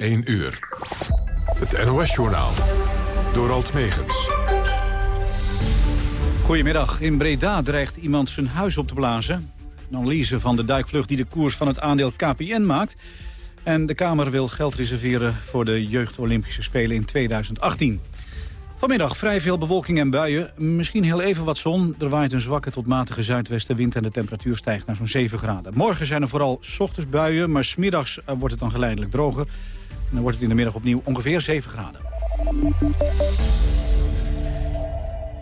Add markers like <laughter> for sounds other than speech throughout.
1 uur. Het NOS-journaal. Door Alt Megens. Goedemiddag. In Breda dreigt iemand zijn huis op te blazen. Een analyse van de duikvlucht die de koers van het aandeel KPN maakt. En de Kamer wil geld reserveren voor de Jeugd Olympische Spelen in 2018. Vanmiddag vrij veel bewolking en buien. Misschien heel even wat zon. Er waait een zwakke tot matige zuidwestenwind en de temperatuur stijgt naar zo'n 7 graden. Morgen zijn er vooral ochtends buien, maar smiddags eh, wordt het dan geleidelijk droger. En dan wordt het in de middag opnieuw ongeveer 7 graden.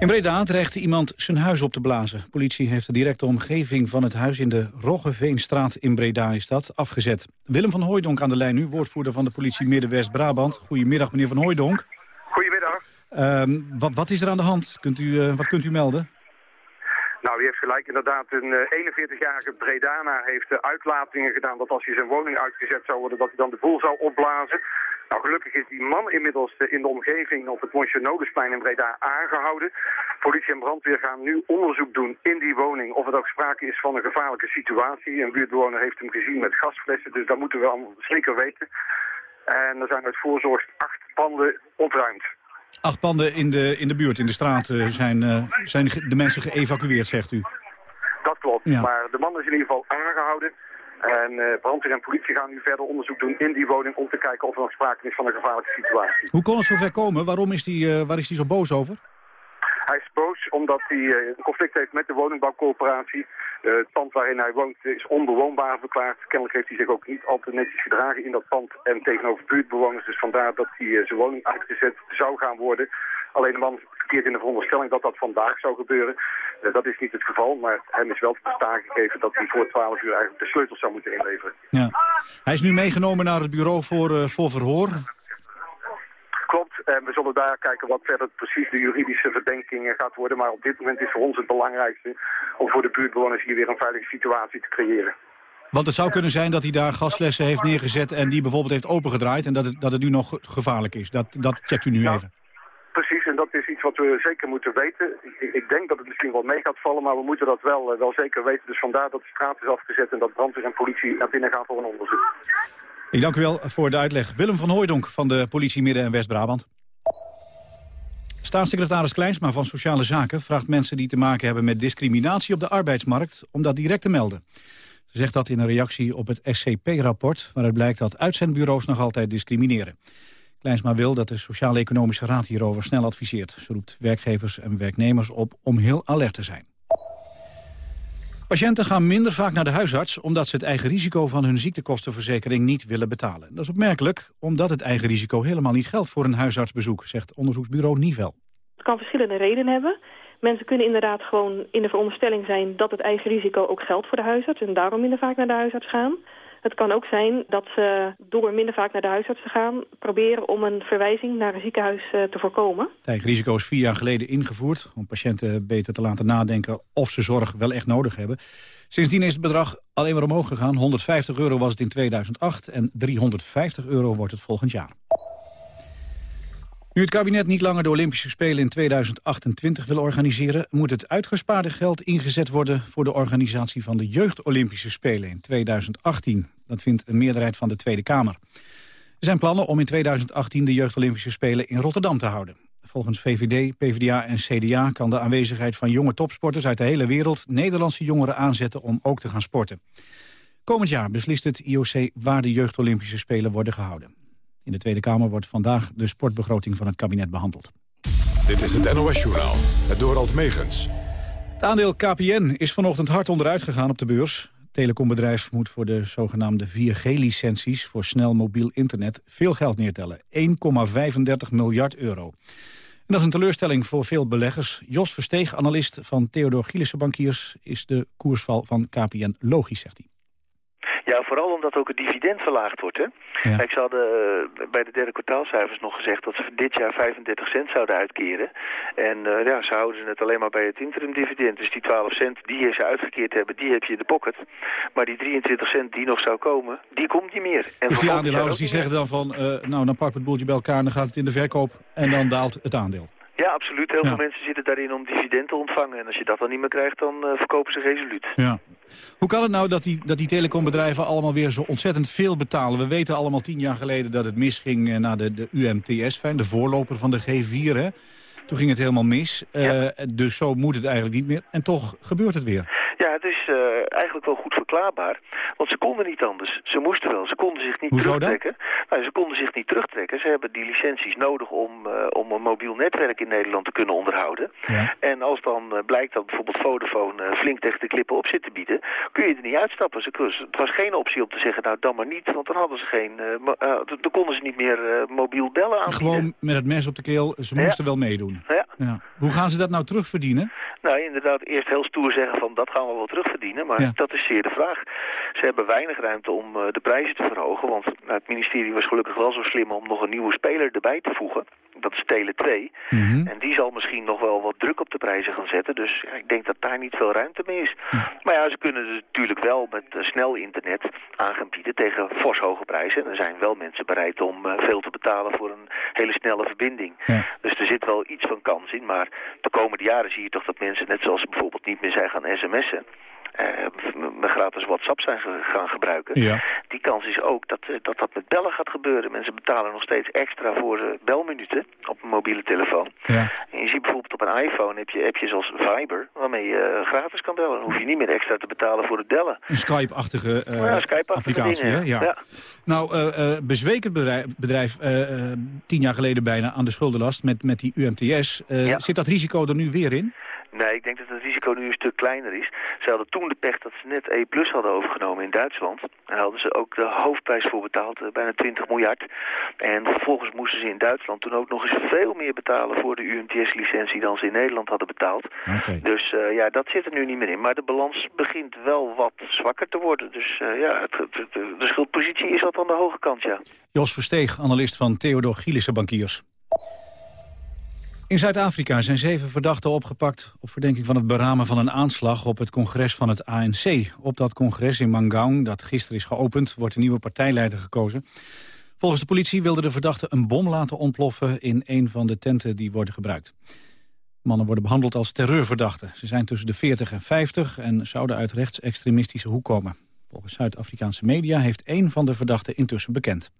In Breda dreigde iemand zijn huis op te blazen. Politie heeft de directe omgeving van het huis in de Roggeveenstraat in Breda is dat afgezet. Willem van Hooijdonk aan de lijn nu, woordvoerder van de politie Midden-West-Brabant. Goedemiddag meneer van Hooijdonk. Goedemiddag. Ehm, wat, wat, is er aan de hand? Kunt u, uh, wat kunt u melden? Nou, u heeft gelijk. Inderdaad, een uh, 41-jarige Bredana heeft uh, uitlatingen gedaan dat als hij zijn woning uitgezet zou worden, dat hij dan de boel zou opblazen. Nou, gelukkig is die man inmiddels uh, in de omgeving op het Monsignolusplein in Breda aangehouden. Politie en brandweer gaan nu onderzoek doen in die woning of er ook sprake is van een gevaarlijke situatie. Een buurtbewoner heeft hem gezien met gasflessen, dus dat moeten we allemaal zeker weten. En er zijn uit voorzorg acht panden ontruimd. Acht panden in de, in de buurt, in de straat, uh, zijn, uh, zijn de mensen geëvacueerd, zegt u? Dat klopt, ja. maar de man is in ieder geval aangehouden. En uh, brandweer en politie gaan nu verder onderzoek doen in die woning... om te kijken of er nog sprake is van een gevaarlijke situatie. Hoe kon het zover komen? Waarom is die, waar is hij zo boos over? Hij is boos omdat hij een conflict heeft met de woningbouwcorporatie. Uh, het pand waarin hij woont is onbewoonbaar verklaard. Kennelijk heeft hij zich ook niet altijd netjes gedragen in dat pand en tegenover buurtbewoners. Dus vandaar dat hij uh, zijn woning uitgezet zou gaan worden. Alleen de man verkeert in de veronderstelling dat dat vandaag zou gebeuren. Dat is niet het geval, maar hem is wel te bestaan gegeven dat hij voor 12 uur eigenlijk de sleutels zou moeten inleveren. Ja. Hij is nu meegenomen naar het bureau voor, voor verhoor. Klopt, en we zullen daar kijken wat verder precies de juridische verdenking gaat worden. Maar op dit moment is voor ons het belangrijkste om voor de buurtbewoners hier weer een veilige situatie te creëren. Want het zou kunnen zijn dat hij daar gaslessen heeft neergezet en die bijvoorbeeld heeft opengedraaid en dat het, dat het nu nog gevaarlijk is. Dat, dat checkt u nu even. Precies, en dat is iets wat we zeker moeten weten. Ik, ik, denk dat het misschien wel mee gaat vallen, maar we moeten dat wel, uh, wel zeker weten. Dus vandaar dat de straat is afgezet en dat brandweer en politie naar binnen gaan voor een onderzoek. Ik dank u wel voor de uitleg. Willem van Hooijdonk van de politie Midden- en West-Brabant. Staatssecretaris Kleinsma van Sociale Zaken vraagt mensen die te maken hebben met discriminatie op de arbeidsmarkt om dat direct te melden. Ze zegt dat in een reactie op het SCP-rapport waaruit blijkt dat uitzendbureaus nog altijd discrimineren. Kleinsma wil dat de Sociaal-Economische Raad hierover snel adviseert. Ze roept werkgevers en werknemers op om heel alert te zijn. Patiënten gaan minder vaak naar de huisarts... omdat ze het eigen risico van hun ziektekostenverzekering niet willen betalen. Dat is opmerkelijk, omdat het eigen risico helemaal niet geldt... voor een huisartsbezoek, zegt onderzoeksbureau Nivel. Het kan verschillende redenen hebben. Mensen kunnen inderdaad gewoon in de veronderstelling zijn... dat het eigen risico ook geldt voor de huisarts... en daarom minder vaak naar de huisarts gaan. Het kan ook zijn dat ze door minder vaak naar de huisarts te gaan... proberen om een verwijzing naar een ziekenhuis uh, te voorkomen. Het eigen risico is vier jaar geleden ingevoerd... om patiënten beter te laten nadenken of ze zorg wel echt nodig hebben. Sindsdien is het bedrag alleen maar omhoog gegaan. 150 euro was het in 2008 en 350 euro wordt het volgend jaar. Nu het kabinet niet langer de Olympische Spelen in 2028 wil organiseren... moet het uitgespaarde geld ingezet worden voor de organisatie van de Jeugd-Olympische Spelen in 2018. Dat vindt een meerderheid van de Tweede Kamer. Er zijn plannen om in 2018 de Jeugd-Olympische Spelen in Rotterdam te houden. Volgens VVD, PvdA en CDA kan de aanwezigheid van jonge topsporters uit de hele wereld... Nederlandse jongeren aanzetten om ook te gaan sporten. Komend jaar beslist het IOC waar de Jeugd-Olympische Spelen worden gehouden. In de Tweede Kamer wordt vandaag de sportbegroting van het kabinet behandeld. Dit is het NOS-journaal, het Dorald Megens. Het aandeel KPN is vanochtend hard onderuit gegaan op de beurs. Het telecombedrijf moet voor de zogenaamde 4G-licenties... voor snel mobiel internet veel geld neertellen. 1,35 miljard euro. En dat is een teleurstelling voor veel beleggers. Jos Versteeg, analist van Theodor Gielissen Bankiers... is de koersval van KPN logisch, zegt hij. Ja, vooral omdat ook het dividend verlaagd wordt. Hè? Ja. Ik had uh, bij de derde kwartaalcijfers nog gezegd dat ze dit jaar 35 cent zouden uitkeren. En uh, ja, ze houden het alleen maar bij het interimdividend. Dus die 12 cent die ze uitgekeerd hebben, die heb je in de pocket. Maar die 23 cent die nog zou komen, die komt niet meer. En dus die aandeelhouders die zeggen dan van, uh, nou dan pakken we het boeltje bij elkaar en dan gaat het in de verkoop en dan daalt het aandeel. Ja, absoluut. Heel veel mensen zitten daarin om dividend te ontvangen. En als je dat dan niet meer krijgt, dan uh, verkopen ze resoluut. Ja. Hoe kan het nou dat die, dat die telecombedrijven allemaal weer zo ontzettend veel betalen? We weten allemaal tien jaar geleden dat het misging uh, naar de, de UMTS, de voorloper van de G4. Hè? Toen ging het helemaal mis. Uh, dus zo moet het eigenlijk niet meer. En toch gebeurt het weer. Ja, het is uh, eigenlijk wel goed verklaarbaar. Want ze konden niet anders. Ze moesten wel. Ze konden zich niet Hoezo terugtrekken. Nou, ze konden zich niet terugtrekken. Ze hebben die licenties nodig om, uh, om een mobiel netwerk in Nederland te kunnen onderhouden. Ja. En als dan blijkt dat bijvoorbeeld Vodafone flink tegen de klippen op zit te bieden... kun je er niet uitstappen. Ze, het was geen optie om te zeggen, nou dan maar niet. Want dan hadden ze geen... dan konden ze niet meer mobiel bellen aan. Gewoon met het mes op de keel. Ze moesten ja. wel meedoen. Ja. ja. Hoe gaan ze dat nou terugverdienen? Nou, inderdaad, eerst heel stoer zeggen van dat gaan we wel terugverdienen. Maar Ja. dat is zeer de vraag. Ze hebben weinig ruimte om uh, de prijzen te verhogen. Want nou, het ministerie was gelukkig wel zo slim om nog een nieuwe speler erbij te voegen. Dat is Tele 2. Mhm. En die zal misschien nog wel wat druk op de prijzen gaan zetten. Dus ja, ik denk dat daar niet veel ruimte meer is. Maar ja, ze kunnen natuurlijk wel met uh, snel internet aan gaan bieden tegen fors hoge prijzen. En er zijn wel mensen bereid om uh, veel te betalen voor een hele snelle verbinding. Ja. Dus er zit wel iets van kans in. Maar de komende jaren zie je toch dat mensen, net zoals ze bijvoorbeeld niet meer zijn gaan sms'en... Uh, gratis WhatsApp zijn gaan gebruiken. Ja. Die kans is ook dat, uh, dat dat met bellen gaat gebeuren. Mensen betalen nog steeds extra voor uh, belminuten op een mobiele telefoon. Ja. En je ziet bijvoorbeeld op een iPhone heb je appjes als Viber, waarmee je gratis kan bellen. Dan hoef je niet meer extra te betalen voor het bellen. Een Skype-achtige uh, ja, Skype applicatie. Dingen, hè? Ja. ja. Nou, uh, bezweek het bedrijf, bedrijf tien jaar geleden bijna aan de schuldenlast met, met die UMTS. Zit dat risico er nu weer in? Nee, ik denk dat het risico nu een stuk kleiner is. Ze hadden toen de pech dat ze net E Plus hadden overgenomen in Duitsland. Daar hadden ze ook de hoofdprijs voor betaald, bijna 20 miljard. En vervolgens moesten ze in Duitsland toen ook nog eens veel meer betalen voor de UMTS-licentie dan ze in Nederland hadden betaald. Okay. Dus uh, ja, dat zit er nu niet meer in. Maar de balans begint wel wat zwakker te worden. Dus uh, ja, het, het, het, de schuldpositie is wat aan de hoge kant, ja. Jos Versteeg, analist van Theodor Gielissen Bankiers. In Zuid-Afrika zijn zeven verdachten opgepakt... op verdenking van het beramen van een aanslag op het congres van het ANC. Op dat congres in Mangaung, dat gisteren is geopend... wordt een nieuwe partijleider gekozen. Volgens de politie wilden de verdachten een bom laten ontploffen... in een van de tenten die worden gebruikt. Mannen worden behandeld als terreurverdachten. Ze zijn tussen de 40 en 50 en zouden uit rechtsextremistische hoek komen. Volgens Zuid-Afrikaanse media heeft één van de verdachten intussen bekend.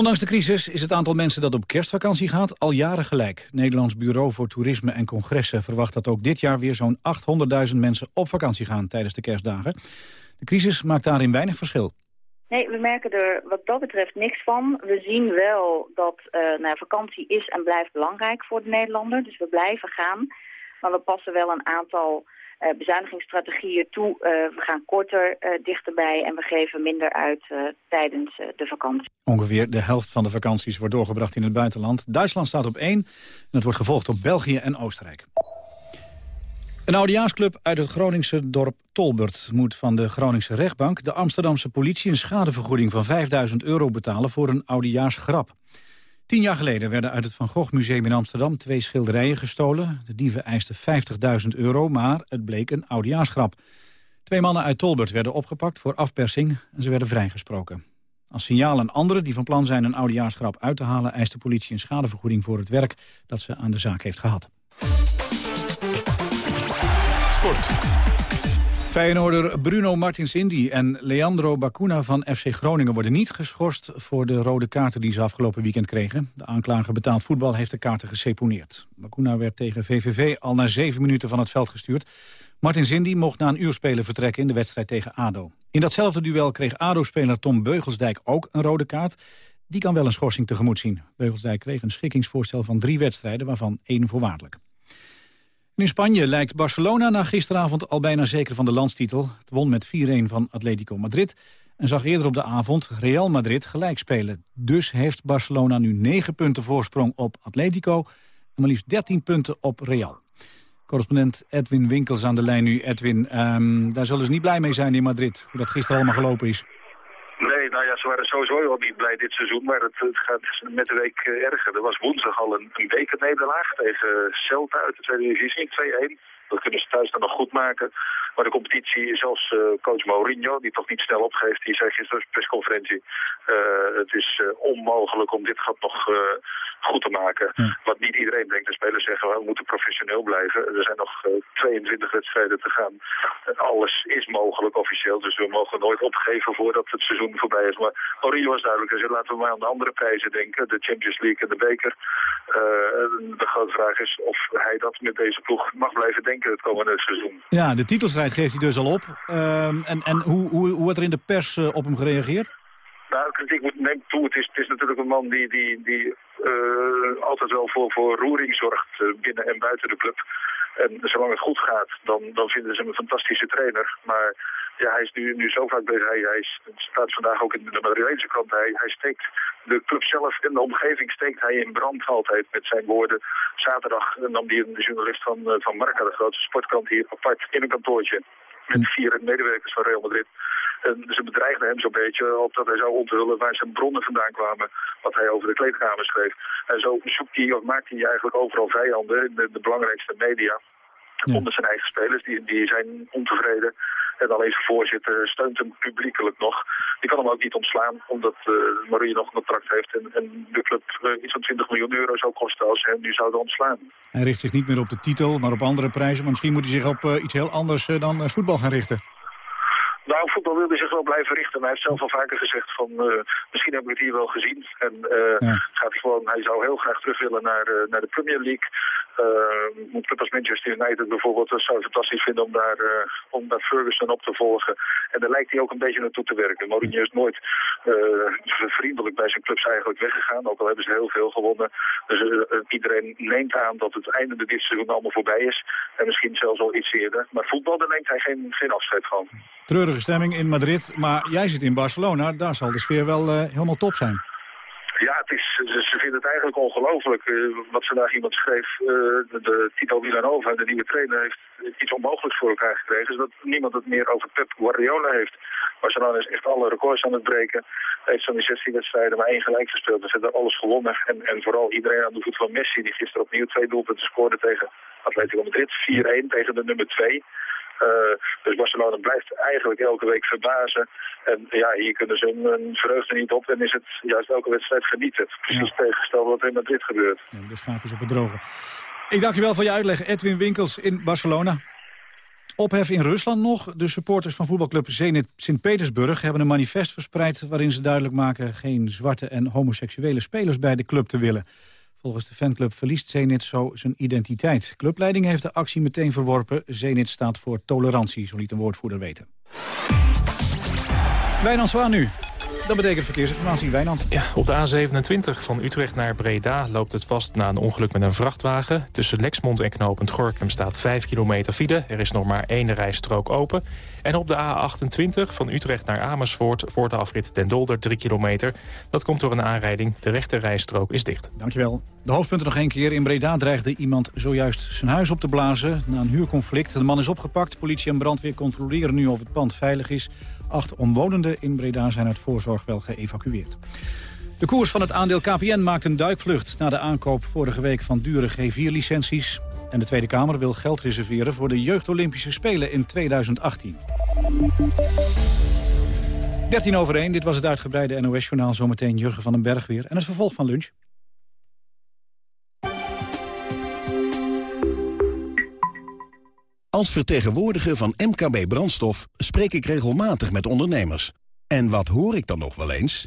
Ondanks de crisis is het aantal mensen dat op kerstvakantie gaat al jaren gelijk. Nederlands Bureau voor Toerisme en Congressen verwacht dat ook dit jaar weer zo'n 800.000 mensen op vakantie gaan tijdens de kerstdagen. De crisis maakt daarin weinig verschil. Nee, we merken er wat dat betreft niks van. We zien wel dat uh, nou, vakantie is en blijft belangrijk voor de Nederlander. Dus we blijven gaan. Maar we passen wel een aantal bezuinigingsstrategieën toe. Uh, we gaan korter uh, dichterbij en we geven minder uit tijdens de vakantie. Ongeveer de helft van de vakanties wordt doorgebracht in het buitenland. Duitsland staat op één en het wordt gevolgd door België en Oostenrijk. Een oudejaarsclub uit het Groningse dorp Tolbert moet van de Groningse rechtbank de Amsterdamse politie een schadevergoeding van 5000 euro betalen voor een oudejaarsgrap. Tien jaar geleden werden uit het Van Gogh Museum in Amsterdam twee schilderijen gestolen. De dieven eisten 50.000 euro, maar het bleek een oudejaarsgrap. Twee mannen uit Tolbert werden opgepakt voor afpersing en ze werden vrijgesproken. Als signaal aan anderen die van plan zijn een oudejaarsgrap uit te halen... eist de politie een schadevergoeding voor het werk dat ze aan de zaak heeft gehad. Sport. Feyenoorder Bruno Martins Indy en Leandro Bacuna van FC Groningen worden niet geschorst voor de rode kaarten die ze afgelopen weekend kregen. De aanklager betaald voetbal heeft de kaarten geseponeerd. Bacuna werd tegen VVV al na zeven minuten van het veld gestuurd. Martins Indy mocht na een uur spelen vertrekken in de wedstrijd tegen ADO. In datzelfde duel kreeg ADO-speler Tom Beugelsdijk ook een rode kaart. Die kan wel een schorsing tegemoet zien. Beugelsdijk kreeg een schikkingsvoorstel van drie wedstrijden, waarvan één voorwaardelijk. In Spanje lijkt Barcelona na gisteravond al bijna zeker van de landstitel. Het won met 4-1 van Atletico Madrid en zag eerder op de avond Real Madrid gelijk spelen. Dus heeft Barcelona nu 9 punten voorsprong op Atletico en maar liefst 13 punten op Real. Correspondent Edwin Winkels aan de lijn nu. Edwin, um, daar zullen ze niet blij mee zijn in Madrid, hoe dat gisteren allemaal gelopen is. Nou ja, ze waren sowieso al niet blij dit seizoen, maar het, het gaat met de week erger. Er was woensdag al een, een bekernederlaag tegen Celta uit de tweede divisie, 2-1. Dat kunnen ze thuis dan nog goed maken. Maar de competitie, zelfs uh, coach Mourinho, die toch niet snel opgeeft, die zei gisteren op persconferentie, uh, het is uh, onmogelijk om dit gat nog goed te maken. Ja. Wat niet iedereen denkt, de spelers zeggen, we moeten professioneel blijven. Er zijn nog 22 wedstrijden te gaan. alles is mogelijk officieel, dus we mogen nooit opgeven voordat het seizoen voorbij is. Maar Mourinho was duidelijk, zei, laten we maar aan de andere prijzen denken, de Champions League en de beker. de grote vraag is of hij dat met deze ploeg mag blijven denken het komende seizoen. Ja, de titelstrijd geeft hij dus al op. Um, en en hoe, hoe, hoe wordt er in de pers uh, op hem gereageerd? Nou, kritiek moet neemt toe. Het is, het is natuurlijk een man die, die, die uh, altijd wel voor, voor roering zorgt uh, binnen en buiten de club. En zolang het goed gaat, dan, dan vinden ze hem een fantastische trainer. Maar ja, hij is nu, nu zo vaak bezig. Hij, hij staat vandaag ook in de Madrileense krant. Hij, hij steekt de club zelf in de omgeving steekt hij in brand altijd met zijn woorden. Zaterdag nam hij een journalist van, van Marca, de grootste sportkrant hier, apart in een kantoortje. Met vier medewerkers van Real Madrid. En ze bedreigden hem zo'n beetje op dat hij zou onthullen waar zijn bronnen vandaan kwamen. Wat hij over de kleedkamer schreef. En zo zoekt hij, of maakt hij eigenlijk overal vijanden in de, de belangrijkste media. Ja. Onder zijn eigen spelers, die, die zijn ontevreden. En alleen zijn voorzitter steunt hem publiekelijk nog. Die kan hem ook niet ontslaan, omdat uh, Marie nog een contract heeft. En, en de club uh, iets van 20 miljoen euro zou kosten als ze hem nu zouden ontslaan. Hij richt zich niet meer op de titel, maar op andere prijzen. Maar misschien moet hij zich op uh, iets heel anders dan voetbal gaan richten. Nou, voetbal wil hij zich wel blijven richten. Hij heeft zelf al vaker gezegd van, uh, misschien heb ik het hier wel gezien. En uh, ja. gaat hij, gewoon, hij zou heel graag terug willen naar, uh, naar de Premier League. Uh, club als Manchester United bijvoorbeeld, dat zou het fantastisch vinden om daar, om daar Ferguson op te volgen. En daar lijkt hij ook een beetje naartoe te werken. Mourinho is nooit vriendelijk bij zijn clubs eigenlijk weggegaan, ook al hebben ze heel veel gewonnen. Dus iedereen neemt aan dat het einde dit seizoen allemaal voorbij is. En misschien zelfs al iets eerder. Maar voetbal, daar neemt hij geen, geen afscheid van. Stemming in Madrid, maar jij zit in Barcelona. Daar zal de sfeer wel helemaal top zijn. Ja, het is, ze vinden het eigenlijk ongelooflijk. Uh, wat vandaag iemand schreef, uh, de, de Tito Villanova, de nieuwe trainer, heeft iets onmogelijks voor elkaar gekregen. Is dat niemand het meer over Pep Guardiola heeft. Barcelona is echt alle records aan het breken. Heeft zo'n 16 wedstrijden maar één gelijk gespeeld. Ze hebben alles gewonnen. En, en vooral iedereen aan de voet van Messi, die gisteren opnieuw twee doelpunten scoorde tegen Atletico Madrid. 4-1 tegen de nummer 2. Uh, dus Barcelona blijft eigenlijk elke week verbazen. En ja, hier kunnen ze hun vreugde niet op en is het juist elke wedstrijd genieten. Precies ja. tegengesteld wat er in Madrid gebeurt. Ja, de schaapjes op het droge. Ik dank je wel voor je uitleg, Edwin Winkels in Barcelona. Ophef in Rusland nog. De supporters van voetbalclub Zenit Sint-Petersburg hebben een manifest verspreid... waarin ze duidelijk maken geen zwarte en homoseksuele spelers bij de club te willen. Volgens de fanclub verliest Zenit zo zijn identiteit. Clubleiding heeft de actie meteen verworpen. Zenit staat voor tolerantie, zo liet een woordvoerder weten. Wijnand Zwaan nu. Dat betekent verkeersinformatie, Wijnand. Ja, op de A27 van Utrecht naar Breda loopt het vast na een ongeluk met een vrachtwagen. Tussen Lexmond en knooppunt Gorkum staat 5 kilometer file. Er is nog maar één rijstrook open. En op de A28 van Utrecht naar Amersfoort voor de afrit Den Dolder 3 kilometer. Dat komt door een aanrijding. De rechte rijstrook is dicht. Dankjewel. De hoofdpunten nog één keer. In Breda dreigde iemand zojuist zijn huis op te blazen na een huurconflict. De man is opgepakt. Politie en brandweer controleren nu of het pand veilig is. Acht omwonenden in Breda zijn uit voorzorg wel geëvacueerd. De koers van het aandeel KPN maakt een duikvlucht... na de aankoop vorige week van dure G4-licenties. En de Tweede Kamer wil geld reserveren voor de Jeugd Olympische Spelen in 2018. 13 over 1, dit was het uitgebreide NOS-journaal. Zometeen Jurgen van den Berg weer. En het vervolg van lunch. Als vertegenwoordiger van MKB Brandstof spreek ik regelmatig met ondernemers. En wat hoor ik dan nog wel eens?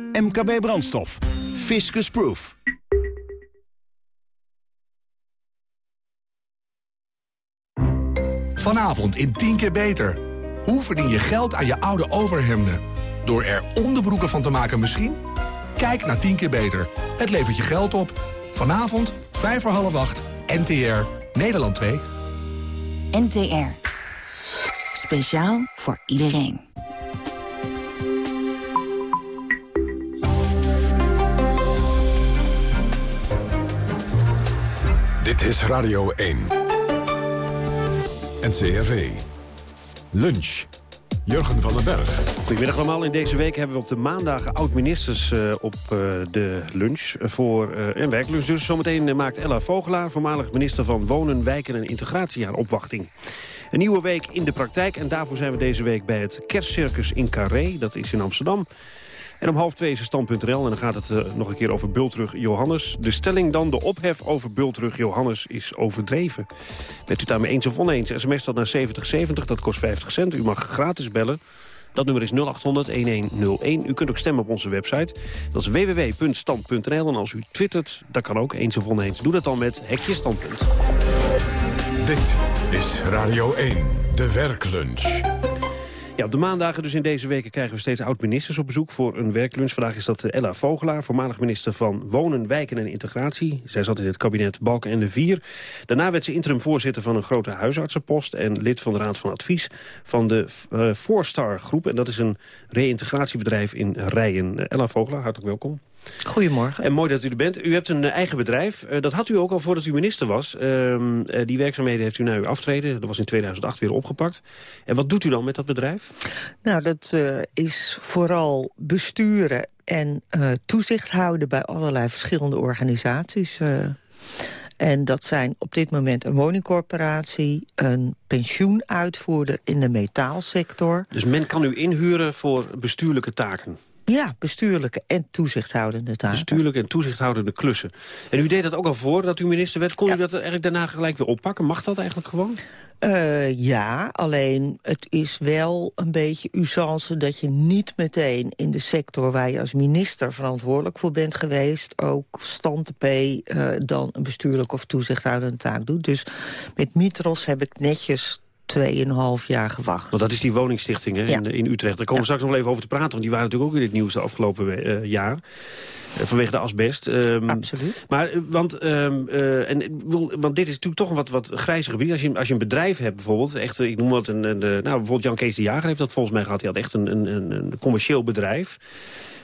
MKB Brandstof. Fiscus Proof. Vanavond in 10 keer beter. Hoe verdien je geld aan je oude overhemden? Door er onderbroeken van te maken misschien? Kijk naar 10 keer beter. Het levert je geld op. Vanavond, 5 voor half 8, NTR, Nederland 2. NTR. Speciaal voor iedereen. Dit is Radio 1. NCRV. Lunch. Jurgen van den Berg. Goedemiddag allemaal. In deze week hebben we op de maandagen oud-ministers uh, op uh, de lunch voor uh, een werklunch. Dus zometeen maakt Ella Vogelaar, voormalig minister van Wonen, Wijken en Integratie, haar opwachting. Een nieuwe week in de praktijk en daarvoor zijn we deze week bij het kerstcircus in Carré. Dat is in Amsterdam. En om half twee is stand.nl en dan gaat het uh, nog een keer over Bultrug Johannes. De stelling dan, de ophef over Bultrug Johannes is overdreven. Bent u het daarmee eens of oneens? SMS dat naar 7070, dat kost 50 cent. U mag gratis bellen. Dat nummer is 0800-1101. U kunt ook stemmen op onze website. Dat is www.stand.nl. En als u twittert, dat kan ook eens of oneens. Doe dat dan met Hekje Standpunt. Dit is Radio 1, de werklunch. Ja, op de maandagen dus in deze weken krijgen we steeds oud-ministers op bezoek voor een werklunch. Vandaag is dat Ella Vogelaar, voormalig minister van Wonen, Wijken en Integratie. Zij zat in het kabinet Balken en de Vier. Daarna werd ze interim-voorzitter van een grote huisartsenpost... en lid van de Raad van Advies van de uh, Fourstar Groep. En dat is een reïntegratiebedrijf in Rijen. Ella Vogelaar, hartelijk welkom. Goedemorgen. En mooi dat u er bent. U hebt een uh, eigen bedrijf. Uh, dat had u ook al voordat u minister was. Uh, die werkzaamheden heeft u na uw aftreden. Dat was in 2008 weer opgepakt. En wat doet u dan met dat bedrijf? Nou, dat is vooral besturen en toezicht houden... bij allerlei verschillende organisaties... En dat zijn op dit moment een woningcorporatie, een pensioenuitvoerder in de metaalsector. Dus men kan u inhuren voor bestuurlijke taken? Ja, bestuurlijke en toezichthoudende taken. Bestuurlijke en toezichthoudende klussen. En u deed dat ook al voor dat u minister werd. Kon ja. u dat eigenlijk daarna gelijk weer oppakken? Mag dat eigenlijk gewoon? Uh, ja, alleen het is wel een beetje usance dat je niet meteen in de sector waar je als minister verantwoordelijk voor bent geweest, ook stand P uh, dan een bestuurlijke of toezichthoudende taak doet. Dus met Mitros heb ik netjes 2,5 jaar gewacht. Want dat is die woningstichting hè, ja. in, in, Utrecht. Daar komen ja. we straks nog even over te praten. Want die waren natuurlijk ook in het nieuws de afgelopen uh, jaar. Uh, vanwege de asbest. Um, Absoluut. Maar, want, um, uh, en, want dit is natuurlijk toch een wat, wat grijze gebied. Als je, als je een bedrijf hebt bijvoorbeeld. Echt, ik noem wat een, een, nou, bijvoorbeeld Jan Kees de Jager heeft dat volgens mij gehad. Hij had echt een, een, een commercieel bedrijf.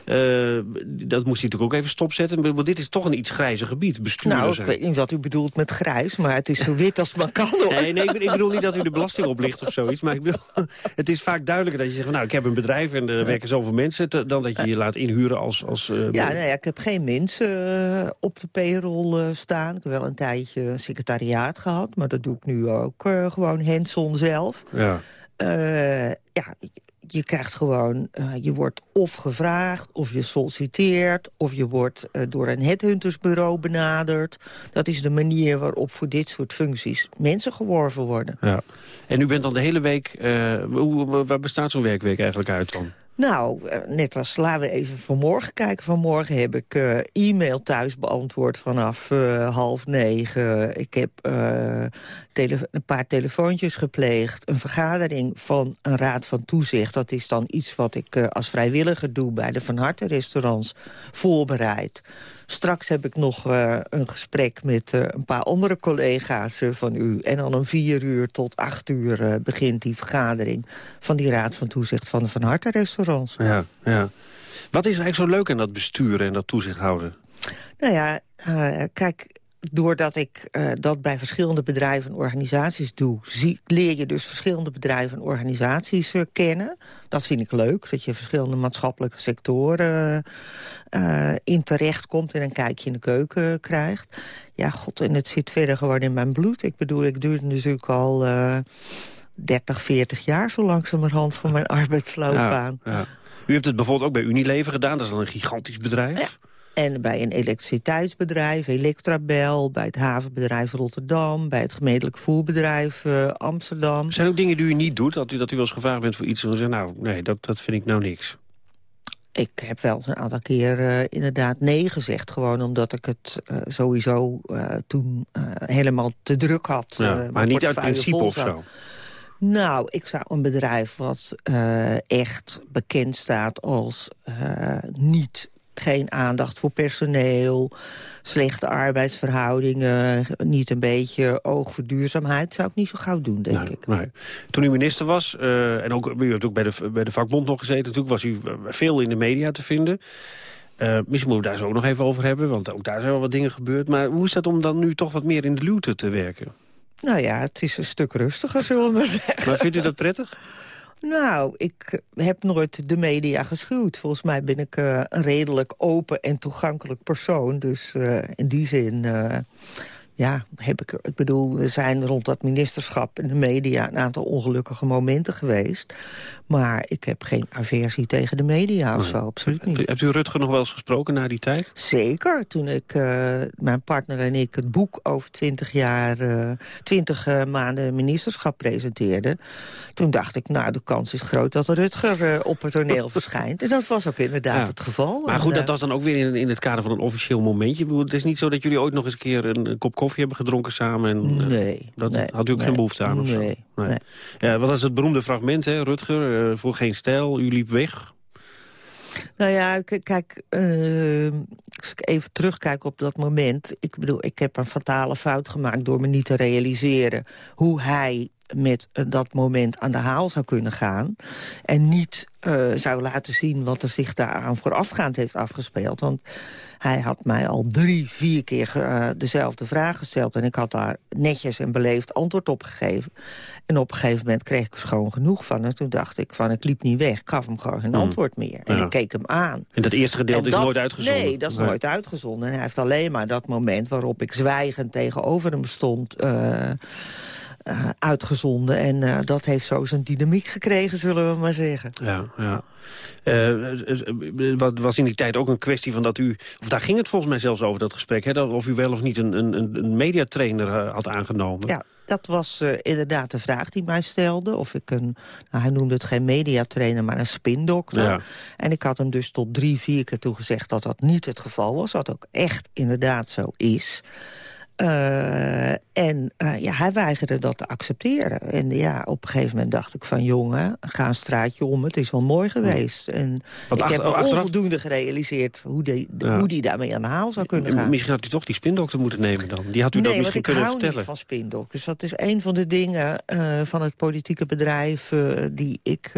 Uh, dat moest hij natuurlijk ook even stopzetten. Maar dit is toch een iets grijze gebied, bestuurder Nou, ik weet niet wat u bedoelt met grijs, maar het is zo wit als het maar kan. Hoor. Nee, nee ik, ik, bedoel niet dat u de belasting oplicht of zoiets. Maar ik bedoel, <laughs> het is vaak duidelijker dat je zegt... nou, ik heb een bedrijf en er werken zoveel mensen... Te, dan dat je je laat inhuren als... als uh, ja, nou ja, ik heb geen mensen uh, op de payroll staan. Ik heb wel een tijdje een secretariaat gehad. Maar dat doe ik nu ook gewoon hands-on zelf. Ja. ja, je krijgt gewoon, uh, je wordt of gevraagd, of je solliciteert... of je wordt uh, door een headhuntersbureau benaderd. Dat is de manier waarop voor dit soort functies mensen geworven worden. Ja. En u bent dan de hele week... Uh, waar bestaat zo'n werkweek eigenlijk uit dan? Nou, net als, laten we even vanmorgen kijken. Vanmorgen heb ik uh, e-mail thuis beantwoord vanaf uh, half negen. Ik heb een paar telefoontjes gepleegd. Een vergadering van een raad van toezicht. Dat is dan iets wat ik als vrijwilliger doe bij de Van Harte restaurants. Voorbereid. Straks heb ik nog uh, een gesprek met uh, een paar andere collega's uh, van u. En dan om vier uur tot acht uur begint die vergadering... van die Raad van Toezicht van de Van Harte restaurants. Ja, ja. Wat is eigenlijk zo leuk aan dat besturen en dat toezicht houden? Nou ja, kijk, doordat ik uh, dat bij verschillende bedrijven en organisaties doe... Zie, leer je dus verschillende bedrijven en organisaties uh, kennen. Dat vind ik leuk, dat je verschillende maatschappelijke sectoren uh, in terecht komt... en een kijkje in de keuken krijgt. Ja, god, en het zit verder gewoon in mijn bloed. Ik bedoel, ik het natuurlijk al 30, 40 jaar... zo langzamerhand van mijn arbeidsloopbaan. Ja, ja. U hebt het bijvoorbeeld ook bij Unilever gedaan. Dat is dan een gigantisch bedrijf. En bij een elektriciteitsbedrijf, Electrabel... bij het havenbedrijf Rotterdam... bij het gemeentelijk voerbedrijf uh, Amsterdam. Zijn ook dingen die u niet doet? Dat u, dat u wel eens gevraagd bent voor iets en zegt... nou, nee, dat, dat vind ik nou niks. Ik heb wel een aantal keer uh, inderdaad nee gezegd. Gewoon omdat ik het uh, sowieso toen helemaal te druk had. Ja, maar niet uit principe of zo? Nou, ik zou een bedrijf wat echt bekend staat als niet geen aandacht voor personeel, slechte arbeidsverhoudingen... niet een beetje oog voor duurzaamheid, zou ik niet zo gauw doen, denk ik. Nee. Toen u minister was, uh, en ook, u hebt ook bij de, bij de vakbond nog gezeten... natuurlijk was u veel in de media te vinden... Uh, misschien moeten we daar zo ook nog even over hebben, want ook daar zijn wel wat dingen gebeurd. Maar hoe is dat om dan nu toch wat meer in de luwte te werken? Nou ja, het is een stuk rustiger, zullen we maar zeggen. Maar vindt u dat prettig? <laughs> Nou, ik heb nooit de media geschuwd. Volgens mij ben ik uh, een redelijk open en toegankelijk persoon. Dus uh, in die zin... Uh, ja, heb ik, ik bedoel, er zijn rond dat ministerschap in de media... een aantal ongelukkige momenten geweest. Maar ik heb geen aversie tegen de media of zo, absoluut niet. Hebt u Rutger nog wel eens gesproken na die tijd? Zeker, toen ik, uh, mijn partner en ik het boek over twintig jaar... Uh, twintig uh, maanden ministerschap presenteerden... toen dacht ik, nou, de kans is groot dat Rutger op het toneel <laughs> verschijnt. En dat was ook inderdaad ja. het geval. Maar goed, dat was dan ook weer in, in het kader van een officieel momentje. Het is niet zo dat jullie ooit nog eens een keer een kop koffie hebben gedronken samen. En, nee. Dat nee, had u ook nee, geen behoefte aan of nee, zo? Nee. Ja, wat is het beroemde fragment, hè, Rutger? Uh, voor geen stijl, u liep weg. Nou ja, kijk, uh, als ik even terugkijk op dat moment... ik bedoel, ik heb een fatale fout gemaakt door me niet te realiseren... hoe hij met dat moment aan de haal zou kunnen gaan. En niet uh, zou laten zien wat er zich daaraan voorafgaand heeft afgespeeld. Want hij had mij al drie, vier keer uh, dezelfde vraag gesteld. En ik had daar netjes en beleefd antwoord op gegeven. En op een gegeven moment kreeg ik er schoon genoeg van. En toen dacht ik van, ik liep niet weg. Ik gaf hem gewoon geen mm. antwoord meer. En ja. ik keek hem aan. En dat eerste gedeelte dat, is nooit uitgezonden? Nee, dat is nee. nooit uitgezonden. En hij heeft alleen maar dat moment waarop ik zwijgend tegenover hem stond... Uh, uh, uitgezonden. En uh, dat heeft zo zijn dynamiek gekregen, zullen we maar zeggen. Ja, ja. Uh, wat was in die tijd ook een kwestie van dat u... of daar ging het volgens mij zelfs over, dat gesprek... Hè, dat of u wel of niet een, een, een mediatrainer had aangenomen. Ja, dat was inderdaad de vraag die mij stelde. Of ik een, nou, hij noemde het geen mediatrainer, maar een spindokter. Ja. En ik had hem dus tot drie, vier keer toe gezegd dat dat niet het geval was. Wat ook echt inderdaad zo is. Uh, en uh, ja, hij weigerde dat te accepteren. En ja, op een gegeven moment dacht ik van... jongen, ga een straatje om, het is wel mooi geweest. En Wat ik achter, heb achteraf... onvoldoende gerealiseerd... hoe die, ja. hoe die daarmee aan de haal zou kunnen gaan. Misschien had u toch die spindokter moeten nemen dan? Die had u nee, dan misschien kunnen vertellen. Nee, ik van spindokters. Dat is een van de dingen uh, van het politieke bedrijf... die ik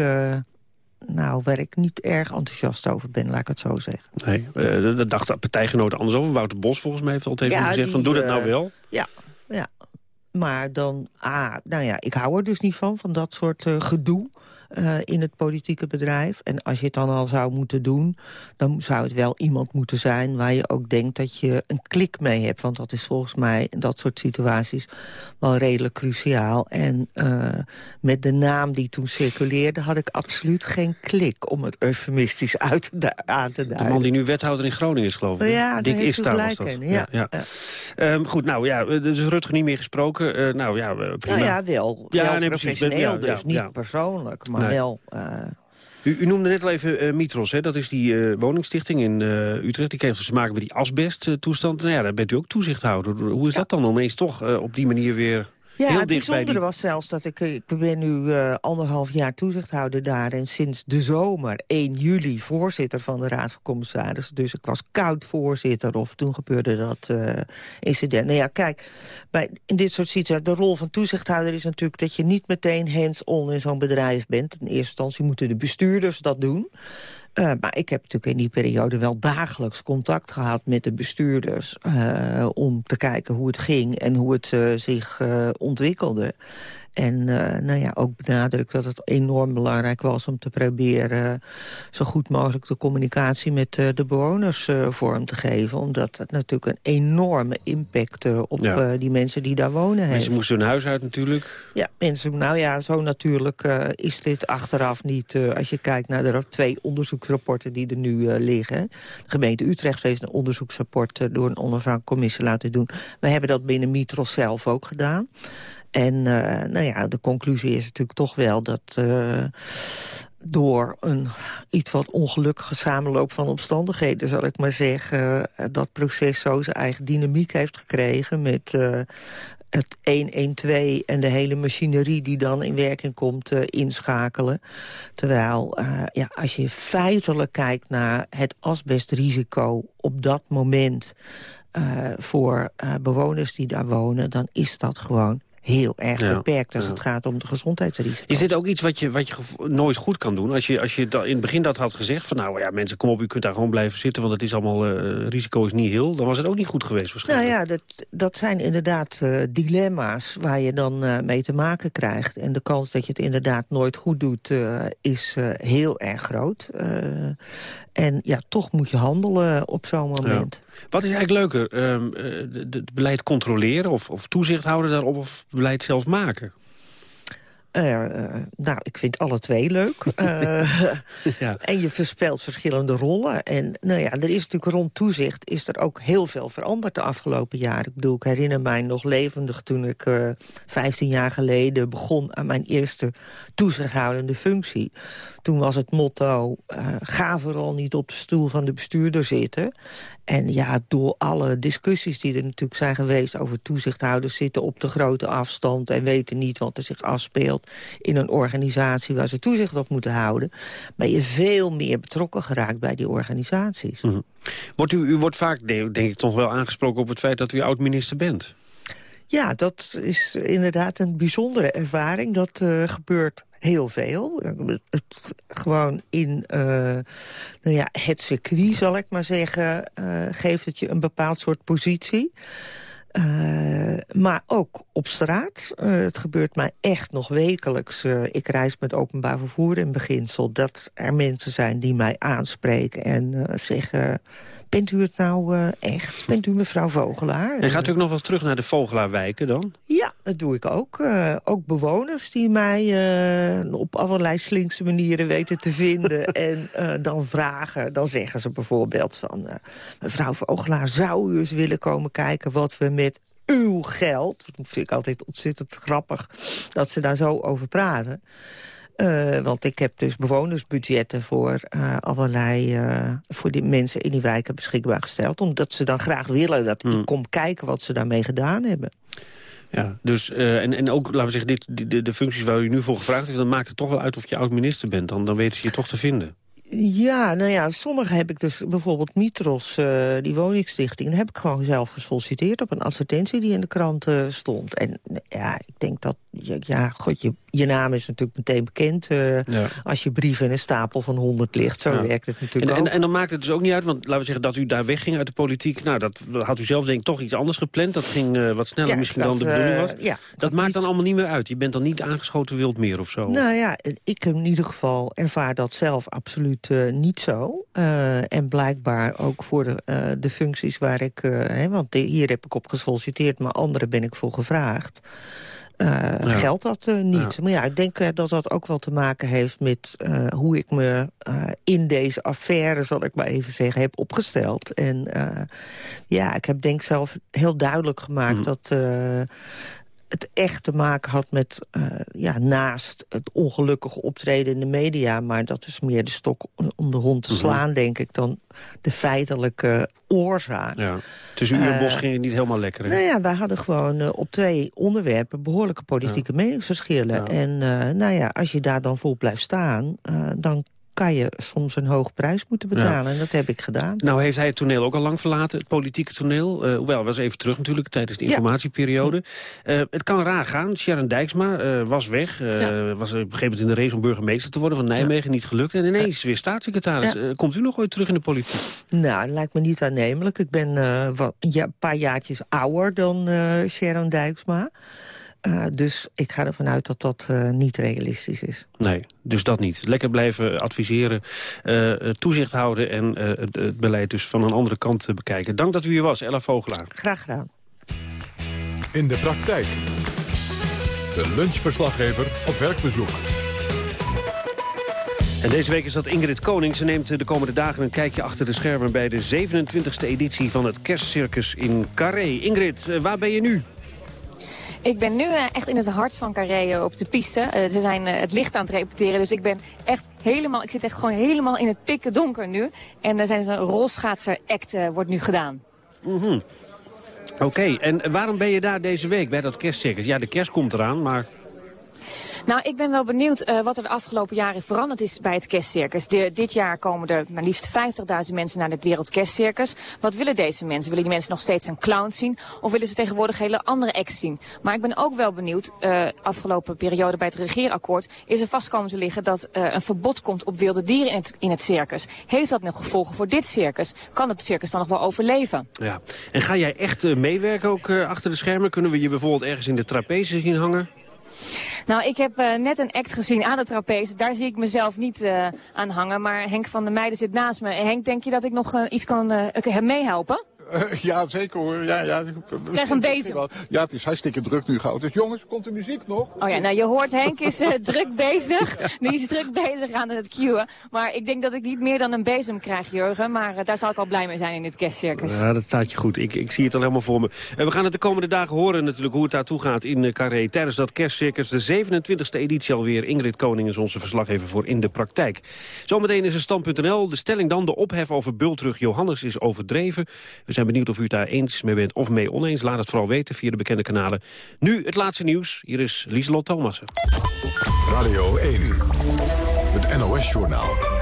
nou, waar ik niet erg enthousiast over ben, laat ik het zo zeggen. Nee, uh, dat dacht de partijgenoten anders over. Wouter Bos volgens mij heeft al tegen ja, gezegd die, van doe dat uh, nou wel. Ja, ja. Maar dan, ah, nou ja, ik hou er dus niet van, van dat soort uh, gedoe. Uh, in het politieke bedrijf. En als je het dan al zou moeten doen... dan zou het wel iemand moeten zijn waar je ook denkt dat je een klik mee hebt. Want dat is volgens mij in dat soort situaties wel redelijk cruciaal. En uh, met de naam die toen circuleerde had ik absoluut geen klik... om het eufemistisch uit te aan te duiden. De man die nu wethouder in Groningen is, geloof ik. Ja, Dick is daar was dat. Ja, ja, ja. ja. Um, goed, nou ja, dus Rutger niet meer gesproken. Uh, nou ja, prima. Nou ja, wel. Ja, wel nee, professioneel precies. dus, niet persoonlijk. Maar Nee. wel... Uh, U, u, noemde net al even uh, Mitros, hè? dat is die uh, woningstichting in uh, Utrecht. Die kreeg dus te maken met die asbesttoestand. Nou ja, daar bent u ook toezichthouder. Hoe is ja. dat dan om eens toch op die manier weer... Ja, Heel het bijzondere die... was zelfs dat ik... Ik ben nu uh, anderhalf jaar toezichthouder daar... en sinds de zomer, 1 juli, voorzitter van de Raad van Commissarissen. Dus ik was koud voorzitter of toen gebeurde dat uh, incident. Nou ja, kijk, bij, in dit soort situaties... de rol van toezichthouder is natuurlijk dat je niet meteen hands-on in zo'n bedrijf bent. In eerste instantie moeten de bestuurders dat doen... Uh, maar ik heb natuurlijk in die periode wel dagelijks contact gehad met de bestuurders... Uh, om te kijken hoe het ging en hoe het uh, zich ontwikkelde. En uh, nou ja, ook benadrukt dat het enorm belangrijk was om te proberen... zo goed mogelijk de communicatie met uh, de bewoners uh, vorm te geven. Omdat het natuurlijk een enorme impact op ja. die mensen die daar wonen heeft. Mensen moesten hun huis uit natuurlijk. Ja, mensen, nou ja, zo natuurlijk is dit achteraf niet... als je kijkt naar de twee onderzoeksrapporten die er nu liggen. De gemeente Utrecht heeft een onderzoeksrapport door een onafhankelijke commissie laten doen. We hebben dat binnen Mitros zelf ook gedaan. En uh, nou ja, de conclusie is natuurlijk toch wel dat uh, door een iets wat ongelukkige samenloop van omstandigheden, zal ik maar zeggen, uh, dat proces zo zijn eigen dynamiek heeft gekregen met het 112 en de hele machinerie die dan in werking komt uh, inschakelen. Terwijl, uh, ja, als je feitelijk kijkt naar het asbestrisico op dat moment... Uh, voor bewoners die daar wonen, dan is dat gewoon heel erg ja, beperkt als ja. het gaat om de gezondheidsrisico's. Is dit ook iets wat je, wat je nooit goed kan doen? Als je, als je in het begin dat had gezegd van nou ja, mensen kom op, u kunt daar gewoon blijven zitten, want het is allemaal, uh, risico is niet heel, dan was het ook niet goed geweest waarschijnlijk. Nou ja, dat, dat zijn inderdaad uh, dilemma's waar je dan uh, mee te maken krijgt. En de kans dat je het inderdaad nooit goed doet is heel erg groot. En ja, toch moet je handelen op zo'n moment. Ja. Wat is eigenlijk leuker? Um, het beleid controleren of, of toezicht houden daarop of beleid zelf maken? Uh, uh, nou, ik vind alle twee leuk. Uh, <laughs> ja. En je verspelt verschillende rollen. En nou ja, er is natuurlijk rond toezicht is er ook heel veel veranderd de afgelopen jaren. Ik bedoel, ik herinner mij nog levendig toen ik 15 jaar geleden begon aan mijn eerste toezichthoudende functie. Toen was het motto, ga vooral niet op de stoel van de bestuurder zitten. En ja, door alle discussies die er natuurlijk zijn geweest over toezichthouders... zitten op de grote afstand en weten niet wat er zich afspeelt... in een organisatie waar ze toezicht op moeten houden... ben je veel meer betrokken geraakt bij die organisaties. -hmm. wordt u, u wordt vaak, denk ik, toch wel aangesproken op het feit dat u oud-minister bent? Ja, dat is inderdaad een bijzondere ervaring. Dat uh, gebeurt heel veel. Het, gewoon in uh, nou ja, het circuit, zal ik maar zeggen... Uh, geeft het je een bepaald soort positie. Maar ook op straat. Het gebeurt mij echt nog wekelijks. Ik reis met openbaar vervoer in beginsel. Dat er mensen zijn die mij aanspreken en zeggen... Bent u het nou uh, echt? Bent u mevrouw Vogelaar? En gaat u ook nog wel terug naar de Vogelaarwijken dan? Ja, dat doe ik ook. Uh, ook bewoners die mij uh, op allerlei slinkse manieren weten te vinden... <laughs> en dan vragen, dan zeggen ze bijvoorbeeld van... mevrouw Vogelaar, zou u eens willen komen kijken wat we met uw geld... dat vind ik altijd ontzettend grappig dat ze daar zo over praten... Uh, want ik heb dus bewonersbudgetten voor uh, allerlei uh, voor die mensen in die wijken beschikbaar gesteld. Omdat ze dan graag willen dat hmm. ik kom kijken wat ze daarmee gedaan hebben. Ja, dus, en, en ook, laten we zeggen, dit, de, de functies waar u nu voor gevraagd is... dan maakt het toch wel uit of je oud-minister bent. Dan, dan weten ze je toch te vinden. Ja, nou ja, sommige heb ik dus bijvoorbeeld Mitros, uh, die woningstichting... daar heb ik gewoon zelf gesolliciteerd op een advertentie die in de krant uh, stond. En ja, ik denk dat, ja, god, je, je naam is natuurlijk meteen bekend... Uh, ja. als je brief in een stapel van 100 ligt. Zo ja. werkt het natuurlijk en, en, en, dan maakt het dus ook niet uit, want laten we zeggen... dat u daar wegging uit de politiek. Nou, dat had u zelf denk ik toch iets anders gepland. Dat ging wat sneller ja, misschien dat, dan de bedoeling was. Ja, dat maakt dan allemaal niet meer uit. Je bent dan niet aangeschoten wild meer of zo. Nou ja, ik in ieder geval ervaar dat zelf absoluut niet zo. En blijkbaar ook voor de, de functies waar ik... Hè, want de, hier heb ik op gesolliciteerd, maar andere ben ik voor gevraagd. Ja. Geldt dat niet. Ja. Maar ja, ik denk dat dat ook wel te maken heeft met hoe ik me in deze affaire, zal ik maar even zeggen, heb opgesteld. En ja, ik heb denk zelf heel duidelijk gemaakt mm. dat het echt te maken had met, uh, ja, naast het ongelukkige optreden in de media... maar dat is meer de stok om de hond te slaan, mm -hmm. denk ik... dan de feitelijke oorzaak. Ja. Tussen u en Bos uh, ging het niet helemaal lekker, hè? Nou ja, wij hadden gewoon uh, op twee onderwerpen... behoorlijke politieke ja. meningsverschillen. Ja. En nou ja, als je daar dan vol blijft staan... dan kan je soms een hoge prijs moeten betalen. Ja. En dat heb ik gedaan. Nou heeft hij het toneel ook al lang verlaten, het politieke toneel. Uh, hoewel, was even terug natuurlijk tijdens de informatieperiode. Ja. Uh, het kan raar gaan. Sharon Dijksma uh, was weg. Ja. Was op een gegeven moment in de race om burgemeester te worden van Nijmegen. Niet gelukt. En ineens weer staatssecretaris. komt u nog ooit terug in de politiek? Nou, dat lijkt me niet aannemelijk. Ik ben wat, ja, een paar jaartjes ouder dan Sharon Dijksma. Uh, dus ik ga ervan uit dat dat uh, niet realistisch is. Nee, dus dat niet. Lekker blijven adviseren, uh, toezicht houden... en het, het, beleid dus van een andere kant bekijken. Dank dat u hier was, Ella Vogelaar. Graag gedaan. In de praktijk. De lunchverslaggever op werkbezoek. En deze week is dat Ingrid Koning. Ze neemt de komende dagen een kijkje achter de schermen... bij de 27e editie van het kerstcircus in Carré. Ingrid, waar ben je nu? Ik ben nu uh, echt in het hart van Carré uh, op de piste. Uh, ze zijn het licht aan het repeteren, dus ik ben echt helemaal... Ik zit echt gewoon helemaal in het pikken donker nu. En er zijn zo'n rolschaatser act wordt nu gedaan. Mm. Oké, en waarom ben je daar deze week bij dat kerstcircus? Ja, de kerst komt eraan, maar... Nou, ik ben wel benieuwd uh, wat er de afgelopen jaren veranderd is bij het kerstcircus. Dit jaar komen er maar liefst 50.000 mensen naar het Wereldkerstcircus. Wat willen deze mensen? Willen die mensen nog steeds een clown zien? Of willen ze tegenwoordig hele andere acts zien? Maar ik ben ook wel benieuwd, uh, afgelopen periode bij het regeerakkoord... is er vast komen te liggen dat uh, een verbod komt op wilde dieren in het, in het circus. Heeft dat nog gevolgen voor dit circus? Kan het circus dan nog wel overleven? Ja, en ga jij echt meewerken ook achter de schermen? Kunnen we je bijvoorbeeld ergens in de trapeze zien hangen? Nou, ik heb uh, net een act gezien aan de trapeze. Daar zie ik mezelf niet uh, aan hangen. Maar Henk van der Meijden zit naast me. Henk, denk je dat ik nog uh, iets kan meehelpen? Uh, ja, zeker hoor. Ja, ja. Krijg een bezem. Ja, het is hartstikke druk nu gauw. Dus jongens, komt de muziek nog? Oh ja, nou je hoort Henk is uh, <laughs> druk bezig. Die is druk bezig aan het cueën. Maar ik denk dat ik niet meer dan een bezem krijg, Jurgen. Maar uh, daar zal ik al blij mee zijn in dit kerstcircus. Ja, dat staat je goed. Ik, ik zie het al helemaal voor me. En we gaan het de komende dagen horen natuurlijk hoe het daartoe gaat in Carré. Tijdens dat kerstcircus, de 27e editie alweer. Ingrid Koning is onze verslaggever voor In de Praktijk. Zometeen is er stand.nl. De stelling dan, de ophef over bultrug Johannes is overdreven. We zijn benieuwd of u het daar eens mee bent of mee oneens. Laat het vooral weten via de bekende kanalen. Nu het laatste nieuws. Hier is Lieselot Thomassen. Radio 1, het NOS-journaal.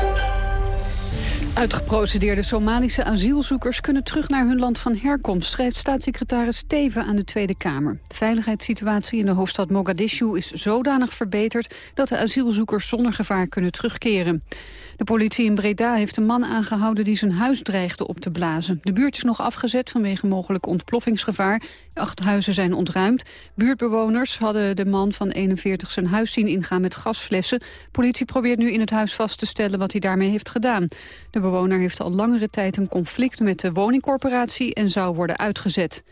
Uitgeprocedeerde Somalische asielzoekers kunnen terug naar hun land van herkomst, schrijft staatssecretaris Teven aan de Tweede Kamer. De veiligheidssituatie in de hoofdstad Mogadishu is zodanig verbeterd dat de asielzoekers zonder gevaar kunnen terugkeren. De politie in Breda heeft een man aangehouden die zijn huis dreigde op te blazen. De buurt is nog afgezet vanwege mogelijk ontploffingsgevaar. Acht huizen zijn ontruimd. Buurtbewoners hadden de man van 41 zijn huis zien ingaan met gasflessen. Politie probeert nu in het huis vast te stellen wat hij daarmee heeft gedaan. De bewoner heeft al langere tijd een conflict met de woningcorporatie en zou worden uitgezet.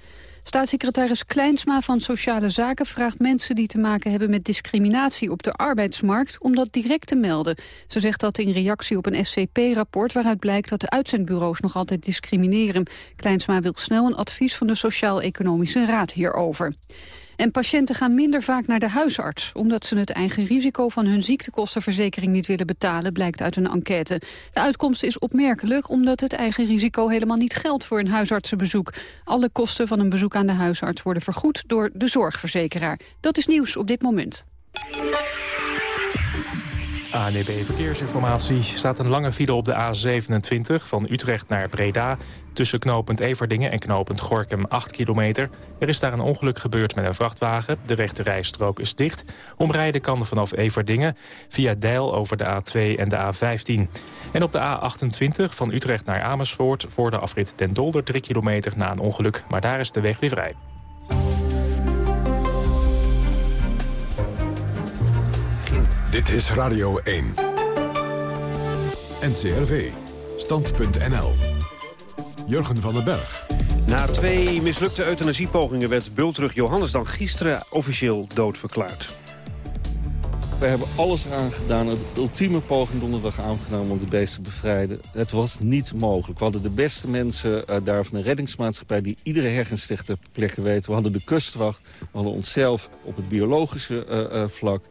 Staatssecretaris Kleinsma van Sociale Zaken vraagt mensen die te maken hebben met discriminatie op de arbeidsmarkt om dat direct te melden. Ze zegt dat in reactie op een SCP-rapport waaruit blijkt dat de uitzendbureaus nog altijd discrimineren. Kleinsma wil snel een advies van de Sociaal-Economische Raad hierover. En patiënten gaan minder vaak naar de huisarts... omdat ze het eigen risico van hun ziektekostenverzekering niet willen betalen... blijkt uit een enquête. De uitkomst is opmerkelijk omdat het eigen risico helemaal niet geldt... voor een huisartsenbezoek. Alle kosten van een bezoek aan de huisarts worden vergoed door de zorgverzekeraar. Dat is nieuws op dit moment. ANEB Verkeersinformatie staat een lange file op de A27 van Utrecht naar Breda. Tussen knooppunt Everdingen en knooppunt Gorkum 8 kilometer. Er is daar een ongeluk gebeurd met een vrachtwagen. De rechte rijstrook is dicht. Omrijden kan vanaf Everdingen via Deil over de A2 en de A15. En op de A28 van Utrecht naar Amersfoort... voor de afrit Den Dolder 3 kilometer na een ongeluk. Maar daar is de weg weer vrij. Dit is Radio 1. NCRV. Stand.nl. Jurgen van den Berg. Na twee mislukte euthanasiepogingen werd Bultrug Johannes dan gisteren officieel doodverklaard. We hebben alles eraan gedaan, een ultieme poging donderdagavond gedaan om de beest te bevrijden. Het was niet mogelijk. We hadden de beste mensen uh, daar van de reddingsmaatschappij die iedere hergensticht ter plekke weten. We hadden de kustwacht, we hadden onszelf op het biologische uh, uh, vlak.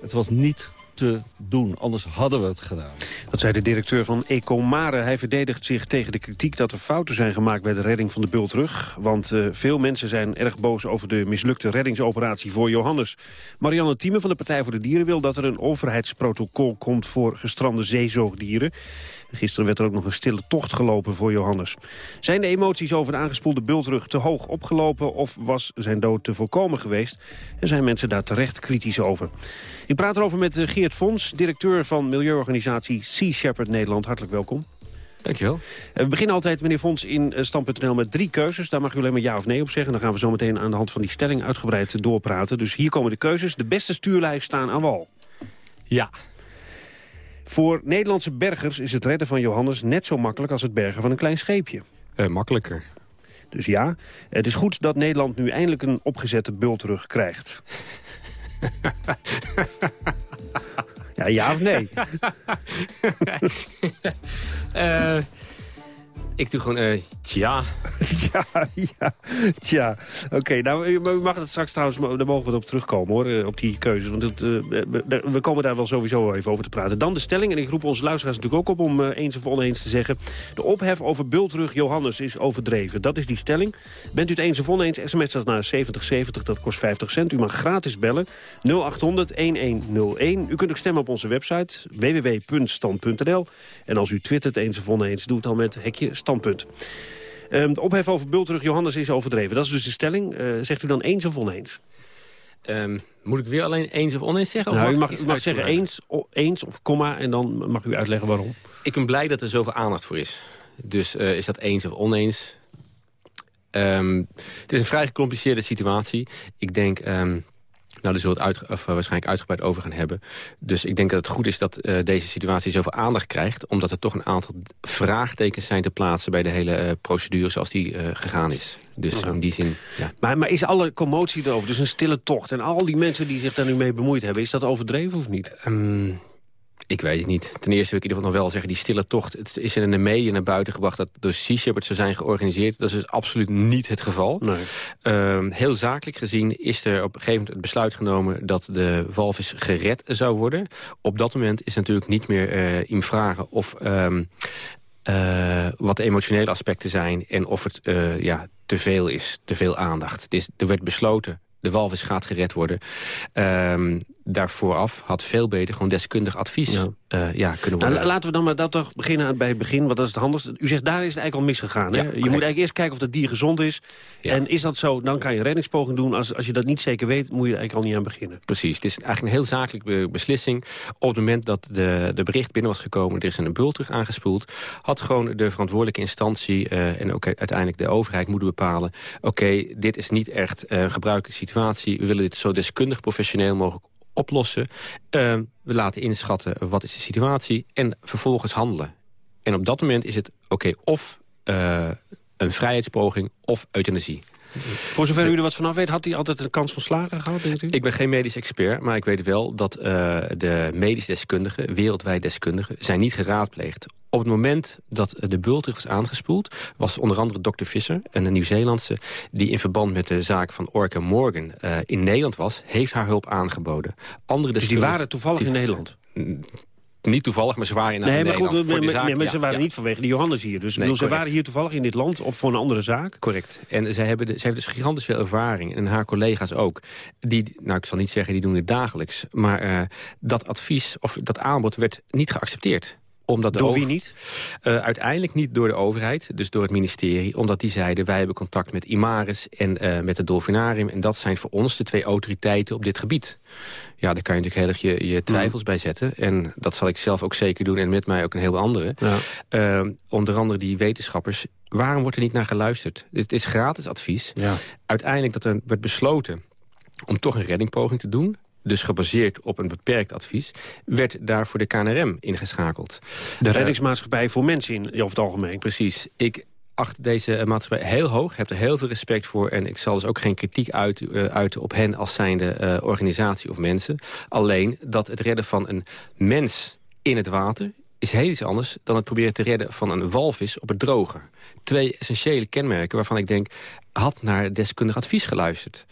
Het was niet te doen. Anders hadden we het gedaan. Dat zei de directeur van Ecomare. Hij verdedigt zich tegen de kritiek dat er fouten zijn gemaakt bij de redding van de bultrug. Want uh, veel mensen zijn erg boos over de mislukte reddingsoperatie voor Johannes. Marianne Thieme van de Partij voor de Dieren wil dat er een overheidsprotocol komt voor gestrande zeezoogdieren. Gisteren werd er ook nog een stille tocht gelopen voor Johannes. Zijn de emoties over de aangespoelde bultrug te hoog opgelopen... of was zijn dood te voorkomen geweest? En zijn mensen daar terecht kritisch over? Ik praat erover met Geert Fons, directeur van milieuorganisatie Sea Shepherd Nederland. Hartelijk welkom. Dankjewel. We beginnen altijd, meneer Fons, in uh, stand.nl met drie keuzes. Daar mag u alleen maar ja of nee op zeggen. Dan gaan we zo meteen aan de hand van die stelling uitgebreid doorpraten. Dus hier komen de keuzes. De beste stuurlijst staan aan wal. Ja. Voor Nederlandse bergers is het redden van Johannes net zo makkelijk als het bergen van een klein scheepje. Uh, makkelijker. Dus ja, het is goed dat Nederland nu eindelijk een opgezette bultrug krijgt. <laughs> ja, ja of nee? uh, <laughs> ik doe gewoon, uh, tja. <laughs> tja, ja, tja. Oké, nou, u mag het straks trouwens, daar mogen we op terugkomen hoor, eh, op die keuzes. Want uh, we komen daar wel sowieso even over te praten. Dan de stelling, en ik roep onze luisteraars natuurlijk ook op om eens of oneens te zeggen. De ophef over bultrug Johannes is overdreven. Dat is die stelling. Bent u het eens of oneens, sms dat naar 7070, dat kost 50 cent. U mag gratis bellen, 0800-1101. U kunt ook stemmen op onze website, www.stand.nl. En als u twittert eens of oneens, doe het dan met hekje standpunt. Um, de ophef over Bultrug Johannes is overdreven. Dat is dus de stelling. Uh, zegt u dan eens of oneens? Um, moet ik weer alleen eens of oneens zeggen? Nou, of u mag, u mag zeggen eens, o, eens of komma en dan mag u uitleggen waarom. Ik ben blij dat er zoveel aandacht voor is. Dus uh, is dat eens of oneens? Um, het is een vrij gecompliceerde situatie. Ik denk... Nou, daar zullen we het uit, of, waarschijnlijk uitgebreid over gaan hebben. Dus ik denk dat het goed is dat uh, deze situatie zoveel aandacht krijgt... omdat er toch een aantal vraagtekens zijn te plaatsen... bij de hele uh, procedure zoals die uh, gegaan is. Dus ja. in die zin, ja. Maar, maar is alle commotie erover, dus een stille tocht... en al die mensen die zich daar nu mee bemoeid hebben... is dat overdreven of niet? Um, ik weet het niet. Ten eerste wil ik in ieder geval nog wel zeggen... die stille tocht, het is in de media naar buiten gebracht... dat door Sea Shepherd zou zijn georganiseerd. Dat is dus absoluut niet het geval. Nee. Uh, heel zakelijk gezien is er op een gegeven moment het besluit genomen... dat de walvis gered zou worden. Op dat moment is natuurlijk niet meer uh, in vragen of... Um, uh, wat de emotionele aspecten zijn... en of het uh, ja, te veel is, te veel aandacht. Er werd besloten de walvis gaat gered worden. Um, daarvooraf had veel beter gewoon deskundig advies ja. Uh, ja, kunnen worden. Nou, laten we dan maar dat toch beginnen bij het begin, want dat is het handigste. U zegt, daar is het eigenlijk al misgegaan. Hè? Ja, je moet eigenlijk eerst kijken of dat dier gezond is. Ja. En is dat zo, dan kan je een reddingspoging doen. Als, als je dat niet zeker weet, moet je er eigenlijk al niet aan beginnen. Precies, het is eigenlijk een heel zakelijke beslissing. Op het moment dat de, de bericht binnen was gekomen... er is een bul terug aangespoeld... had gewoon de verantwoordelijke instantie... Uh, en ook uiteindelijk de overheid moeten bepalen... oké, okay, dit is niet echt een uh, gebruikelijke situatie. We willen dit zo deskundig professioneel mogelijk oplossen. Uh, we laten inschatten wat is de situatie en vervolgens handelen. En op dat moment is het oké okay, of uh, een vrijheidspoging of euthanasie. Voor zover u er wat vanaf weet, had hij altijd een kans van slagen gehad, denkt u? Ik ben geen medisch expert, maar ik weet wel dat uh, de medisch deskundigen, wereldwijd deskundigen, zijn niet geraadpleegd. Op het moment dat de bultrug was aangespoeld... was onder andere dokter Visser, een Nieuw-Zeelandse... die in verband met de zaak van Orca Morgan uh, in Nederland was... heeft haar hulp aangeboden. Andere dus die waren toevallig die, in Nederland? Niet toevallig, maar ze waren in nee, maar Nederland. Goed, maar, nee, maar ze waren ja. niet vanwege die Johannes hier. Dus nee, bedoel, ze waren hier toevallig in dit land of voor een andere zaak. Correct. En zij, hebben de, zij heeft dus gigantisch veel ervaring. En haar collega's ook. Die, nou, ik zal niet zeggen, die doen het dagelijks. Maar uh, dat advies of dat aanbod werd niet geaccepteerd omdat door wie niet? Uh, uiteindelijk niet door de overheid, dus door het ministerie. Omdat die zeiden, wij hebben contact met Imaris en uh, met het Dolfinarium. En dat zijn voor ons de twee autoriteiten op dit gebied. Ja, daar kan je natuurlijk heel erg je, je twijfels mm. bij zetten. En dat zal ik zelf ook zeker doen en met mij ook een heel andere. Ja. Uh, onder andere die wetenschappers. Waarom wordt er niet naar geluisterd? Het is gratis advies. Ja. Uiteindelijk dat er werd besloten om toch een reddingpoging te doen dus gebaseerd op een beperkt advies... werd daar voor de KNRM ingeschakeld. De reddingsmaatschappij uh, voor mensen in over het algemeen. Precies. Ik acht deze maatschappij heel hoog, heb er heel veel respect voor... en ik zal dus ook geen kritiek uiten, uh, uiten op hen als zijnde uh, organisatie of mensen. Alleen dat het redden van een mens in het water is heel iets anders dan het proberen te redden van een walvis op het droge. Twee essentiële kenmerken waarvan ik denk had naar deskundig advies geluisterd.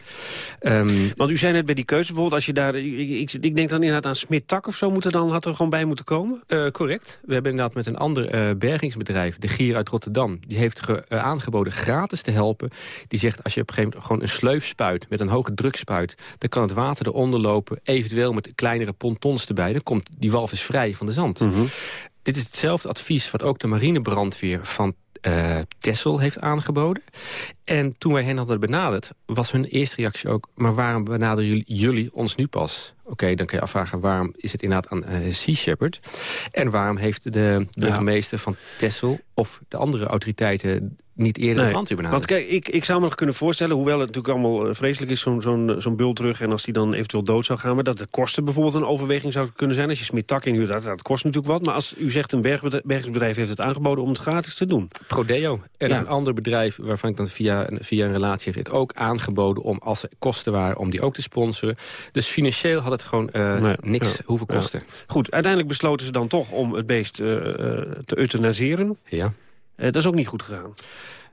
Um, Want u zei net bij die keuze, bijvoorbeeld als je daar... Ik, ik, denk dan inderdaad aan Smit-Tak of zo, moet er dan, had er gewoon bij moeten komen? Uh, correct. We hebben inderdaad met een ander uh, bergingsbedrijf, de Gier uit Rotterdam... die heeft ge, uh, aangeboden gratis te helpen. Die zegt, als je op een gegeven moment gewoon een sleuf spuit... met een hoge drukspuit, dan kan het water eronder lopen... eventueel met kleinere pontons erbij. Dan komt die walvis vrij van de zand. Mm -hmm. Dit is hetzelfde advies wat ook de marinebrandweer van uh, Tessel heeft aangeboden. En toen wij hen hadden benaderd, was hun eerste reactie ook... maar waarom benaderen jullie, jullie ons nu pas? Oké, dan kun je afvragen waarom is het inderdaad aan Sea Shepherd? En waarom heeft de burgemeester van Texel of de andere autoriteiten niet eerder nee, de Want kijk, ik, ik zou me nog kunnen voorstellen... hoewel het natuurlijk allemaal eh, vreselijk is, zo'n zo'n zo'n bul terug... en als die dan eventueel dood zou gaan... maar dat de kosten bijvoorbeeld een overweging zou kunnen zijn. Als je Smittak inhuurt, dat, dat kost natuurlijk wat. Maar als u zegt een bergingsbedrijf heeft het aangeboden om het gratis te doen. Prodeo. En een ander bedrijf waarvan ik dan via, via een relatie heeft het ook aangeboden... om als er kosten waren, om die ook te sponsoren. Dus financieel had het gewoon uh, niks hoeven kosten. Goed, uiteindelijk besloten ze dan toch om het beest uh, te euthanaseren. Ja. Uh, dat is ook niet goed gegaan.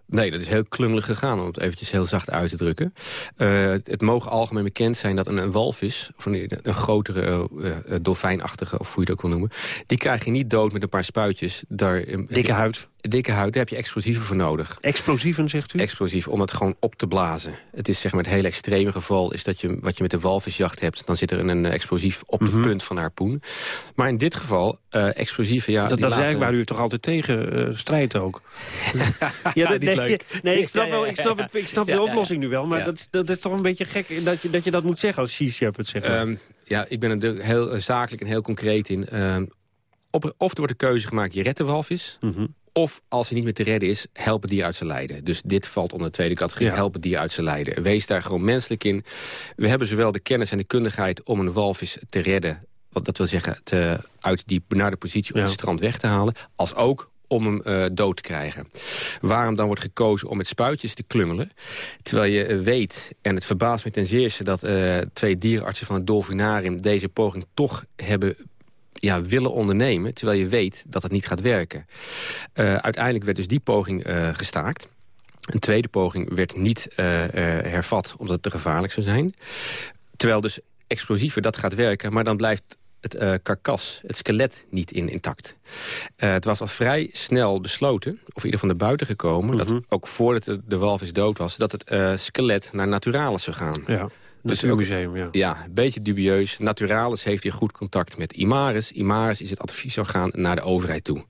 Nee, dat is heel klungelig gegaan, om het eventjes heel zacht uit te drukken. Uh, het mogen algemeen bekend zijn dat een, een walvis, of een, een grotere uh, dolfijnachtige, of hoe je het ook wil noemen, die krijg je niet dood met een paar spuitjes. Daar, Dikke huid dikke huid, daar heb je explosieven voor nodig. Explosieven, zegt u? Explosief, om het gewoon op te blazen. Het is zeg maar het hele extreme geval is dat je wat je met de walvisjacht hebt. Dan zit er een, explosief op de mhm. punt van de harpoen. Maar in dit geval, uh, explosieven, ja... Dat, dat is eigenlijk waar u toch altijd tegen uh, strijdt ook. <laughs> ja, dat, is leuk. <laughs> Nee, ik snap, wel, ik snap, ik snap de oplossing nu wel. Maar dat, dat is toch een beetje gek dat je dat, je dat moet zeggen als Sea Shepherd, zeg maar. Um, ja, ik ben er heel uh, zakelijk en heel concreet in. Um, op, of er wordt de keuze gemaakt, je redt de walvis... Mm of als hij niet meer te redden is, helpen die uit zijn lijden. Dus dit valt onder de tweede categorie, helpen die uit zijn lijden. Wees daar gewoon menselijk in. We hebben zowel de kennis en de kundigheid om een walvis te redden... wat dat wil zeggen, te, uit die benarde positie op het strand weg te halen... als ook om hem uh, dood te krijgen. Waarom dan wordt gekozen om met spuitjes te klungelen... terwijl je uh, weet, en het verbaast me ten zeerste... dat uh, twee dierenartsen van het Dolfinarium deze poging toch hebben ja, willen ondernemen... terwijl je weet dat het niet gaat werken. Uh, uiteindelijk werd dus die poging uh, gestaakt. Een tweede poging werd niet uh, hervat omdat het te gevaarlijk zou zijn. Terwijl dus explosiever dat gaat werken... maar dan blijft het karkas, het skelet, niet in intact. Het was al vrij snel besloten, of ieder van de buiten gekomen... dat mhm. ook voordat de, de walvis dood was... dat het skelet naar Naturalis zou gaan. Ja. Dus museum, ja. Ja, een beetje dubieus. Naturalis heeft hier goed contact met Imaris. Imaris is het adviesorgaan naar de overheid toe.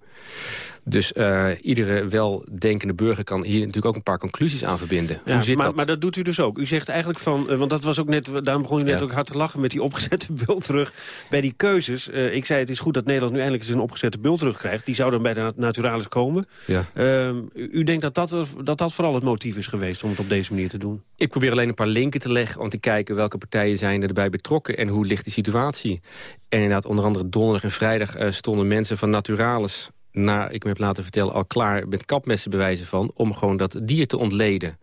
Dus uh, iedere weldenkende burger kan hier natuurlijk ook een paar conclusies aan verbinden. Ja, Hoe zit maar, dat? maar dat doet u dus ook. U zegt eigenlijk van, uh, want dat was ook net, daarom begon u net ook hard te lachen met die opgezette bult terug bij die keuzes. Uh, ik zei het is goed dat Nederland nu eindelijk eens een opgezette bult terug krijgt. Die zou dan bij de Naturalis komen. Ja. Ehm, u denkt dat dat, dat dat vooral het motief is geweest om het op deze manier te doen? Ik probeer alleen een paar linken te leggen om te kijken welke partijen zijn erbij betrokken en hoe ligt de situatie. En inderdaad, onder andere donderdag en vrijdag stonden mensen van Naturalis naar, ik me heb laten vertellen, al klaar met kapmessen bewijzen van... om gewoon dat dier te ontleden.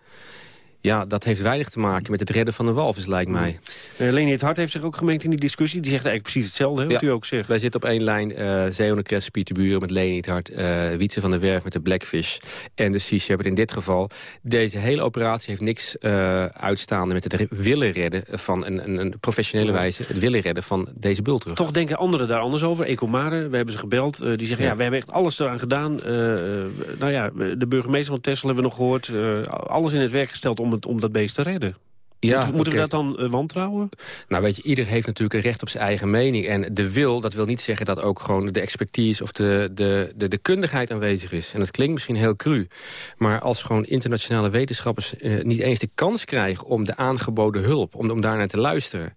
Ja, dat heeft weinig te maken met het redden van een walvis, lijkt mij. Uh, Leni het Hart heeft zich ook gemengd in die discussie. Die zegt eigenlijk precies hetzelfde, wat u ook zegt. Wij zitten op één lijn. Uh, Zeehondenkres, Pieter Buren met Leni het Hart. Uh, Wietse van der Werf met de Blackfish. En de Sea Shepherd in dit geval. Deze hele operatie heeft niks uh, uitstaande met het willen redden... van een, een, een professionele wijze, het willen redden van deze bultrug. Toch denken anderen daar anders over. Ecomare, we hebben ze gebeld. die zeggen, ja. we hebben echt alles eraan gedaan. nou ja, de burgemeester van Tesla hebben we nog gehoord. alles in het werk gesteld om om dat beest te redden. Ja, moeten, we dat dan uh, wantrouwen? Nou weet je, ieder heeft natuurlijk een recht op zijn eigen mening. En de wil, dat wil niet zeggen dat ook gewoon de expertise... of de, de, de, de kundigheid aanwezig is. En dat klinkt misschien heel cru. Maar als gewoon internationale wetenschappers uh, niet eens de kans krijgen... om de aangeboden hulp, om, om daarnaar te luisteren.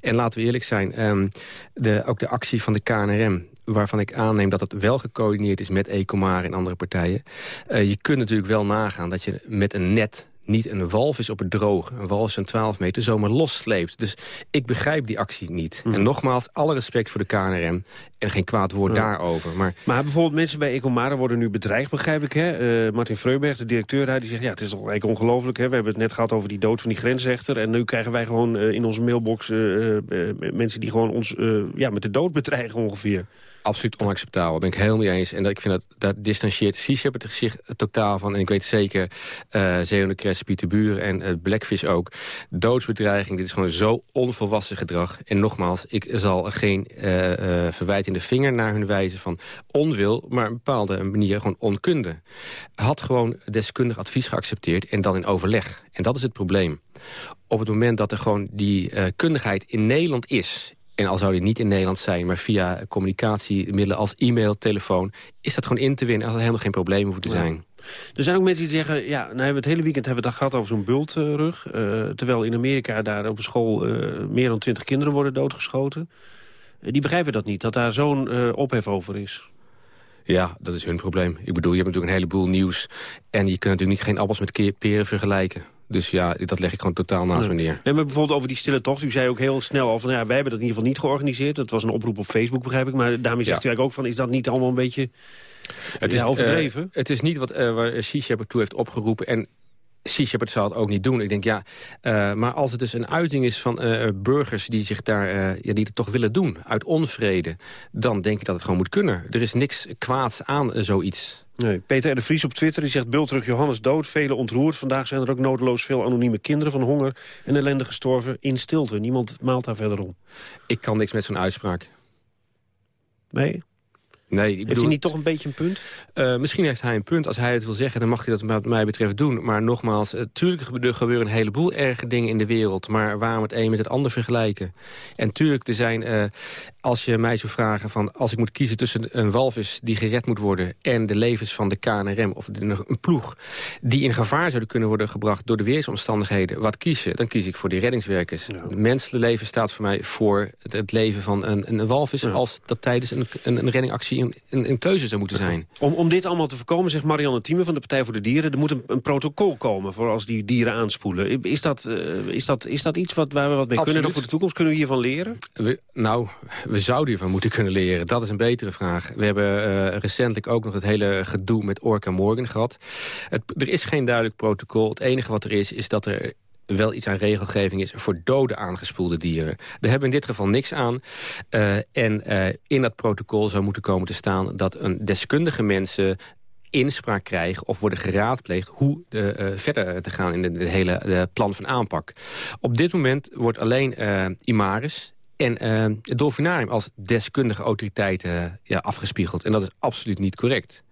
En laten we eerlijk zijn, um, de, ook de actie van de KNRM waarvan ik aanneem dat het wel gecoördineerd is met Ecomar en andere partijen. Uh, je kunt natuurlijk wel nagaan dat je met een net niet een walvis op het droge, een walvis van 12 meter, zomaar lossleept. Dus ik begrijp die actie niet. Mhm. En nogmaals, alle respect voor de KNRM en geen kwaad woord daarover. Maar... maar bijvoorbeeld mensen bij Ecomare worden nu bedreigd, begrijp ik. Hè? Uh, Martin Freuberg, de directeur daar, die zegt... ja, het is toch eigenlijk ongelooflijk. We hebben het net gehad over die dood van die grensrechter... en nu krijgen wij gewoon uh, in onze mailbox uh, mensen die gewoon ons ja, met de dood bedreigen ongeveer absoluut onacceptabel. Daar ben ik helemaal mee eens. En dat, ik vind dat, dat distancieert Shepherd zich totaal van. En ik weet zeker, uh, Zeeuwende Pieter Buren en uh, Blackfish ook. Doodsbedreiging, dit is gewoon zo onvolwassen gedrag. En nogmaals, ik zal geen uh, uh, verwijt in de vinger naar hun wijzen van onwil... maar een bepaalde manier gewoon onkunde. Had gewoon deskundig advies geaccepteerd en dan in overleg. En dat is het probleem. Op het moment dat er gewoon die kundigheid in Nederland is en al zou die niet in Nederland zijn, maar via communicatiemiddelen als e-mail, telefoon... is dat gewoon in te winnen als er helemaal geen probleem hoeft te zijn. Er zijn ook mensen die zeggen, ja, nou hebben we het hele weekend hebben we het gehad over zo'n bultrug. Uh, terwijl in Amerika daar op school uh, meer dan twintig kinderen worden doodgeschoten. Uh, die begrijpen dat niet, dat daar zo'n ophef over is. Ja, dat is hun probleem. Ik bedoel, je hebt natuurlijk een heleboel nieuws... en je kunt natuurlijk niet geen appels met peren vergelijken. Dus ja, dat leg ik gewoon totaal naast me neer. En bijvoorbeeld over die stille tocht. U zei ook heel snel al van, ja, wij hebben dat in ieder geval niet georganiseerd. Dat was een oproep op Facebook, begrijp ik. Maar daarmee zegt u eigenlijk ook van, is dat niet allemaal een beetje het is, overdreven? Uh, het is niet wat uh, waar Shepherd toe heeft opgeroepen. En Sea Shepherd zal het ook niet doen. Ik denk, ja, uh, maar als het dus een uiting is van uh, burgers die zich daar, uh, ja, die het toch willen doen, uit onvrede, dan denk ik dat het gewoon moet kunnen. Er is niks kwaads aan zoiets. Nee, Peter R. de Vries op Twitter die zegt... terug Johannes dood, velen ontroerd. Vandaag zijn er ook nodeloos veel anonieme kinderen van honger... en ellende gestorven in stilte. Niemand maalt daar verder om. Ik kan niks met zo'n uitspraak. Nee? Nee, ik bedoel, heeft hij niet toch een beetje een punt? Uh, misschien heeft hij een punt. Als hij het wil zeggen, dan mag hij dat wat mij betreft doen. Maar nogmaals, natuurlijk uh, er gebeuren een heleboel erge dingen in de wereld. Maar waarom het een met het ander vergelijken? En tuurlijk, er zijn, uh, als je mij zou vragen... van als ik moet kiezen tussen een walvis die gered moet worden... en de levens van de KNRM of de, een ploeg... die in gevaar zouden kunnen worden gebracht door de weersomstandigheden... wat kies je? Dan kies ik voor die reddingswerkers. Ja. Het menselijke leven staat voor mij voor het, het leven van een, een walvis... Ja. als dat tijdens een, een, een reddingactie een, een, een, keuze zou moeten zijn. <laughs> Om, om dit allemaal te voorkomen, zegt Marianne Thieme van de Partij voor de Dieren... er moet een, een protocol komen voor als die dieren aanspoelen. Is dat, uh, is dat, is dat iets wat, waar we wat mee Absoluut. kunnen voor de toekomst? Kunnen we hiervan leren? We, nou, we zouden hiervan moeten kunnen leren. Dat is een betere vraag. We hebben uh, recentelijk ook nog het hele gedoe met Orca Morgan gehad. Het, er is geen duidelijk protocol. Het enige wat er is, is dat er wel iets aan regelgeving is voor dode aangespoelde dieren. Daar hebben we in dit geval niks aan. Uh, en uh, in dat protocol zou moeten komen te staan... dat een deskundige mensen inspraak krijgen of worden geraadpleegd... hoe de, uh, verder te gaan in het hele de plan van aanpak. Op dit moment wordt alleen Imaris en het Dolfinarium als deskundige autoriteiten ja, afgespiegeld. En dat is absoluut niet correct.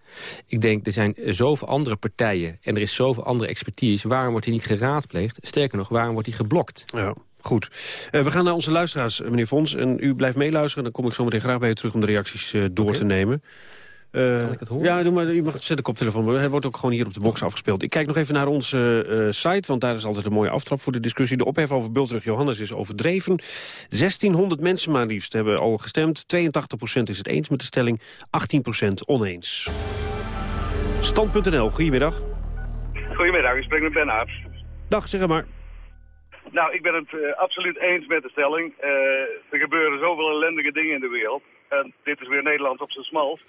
Ik denk, er zijn zoveel andere partijen en er is zoveel andere expertise. Waarom wordt hij niet geraadpleegd? Sterker nog, waarom wordt hij geblokt? Ja. Goed. Uh, we gaan naar onze luisteraars, meneer Fons. En u blijft meeluisteren. Dan kom ik zo meteen graag bij u terug om de reacties uh, door okay. te nemen. Uh, kan ik het horen? Ja, doe maar, u mag zet de koptelefoon. Hij wordt ook gewoon hier op de box afgespeeld. Ik kijk nog even naar onze uh, site, want daar is altijd een mooie aftrap voor de discussie. De ophef over Bultrug Johannes is overdreven. 1600 mensen maar liefst hebben al gestemd. 82% is het eens met de stelling, 18% oneens. Stand.nl, goedemiddag. Goedemiddag, u spreekt met Ben Aarts. Dag, zeg maar. Nou, ik ben het uh, absoluut eens met de stelling. Uh, er gebeuren zoveel ellendige dingen in de wereld. En dit is weer Nederland op zijn smalst.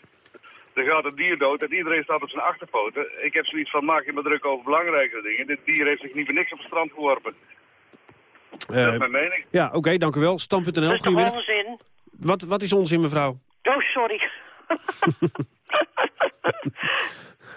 Er gaat een dier dood en iedereen staat op zijn achterpoten. Ik heb zoiets van, maak je me druk over belangrijkere dingen. Dit dier heeft zich niet voor niks op het strand geworpen. Uh, dat is mijn mening. Ja, oké, okay, dank u wel. Stand.nl, Dat is toch onzin? Wat, wat is onzin, mevrouw? Oh, sorry. <laughs>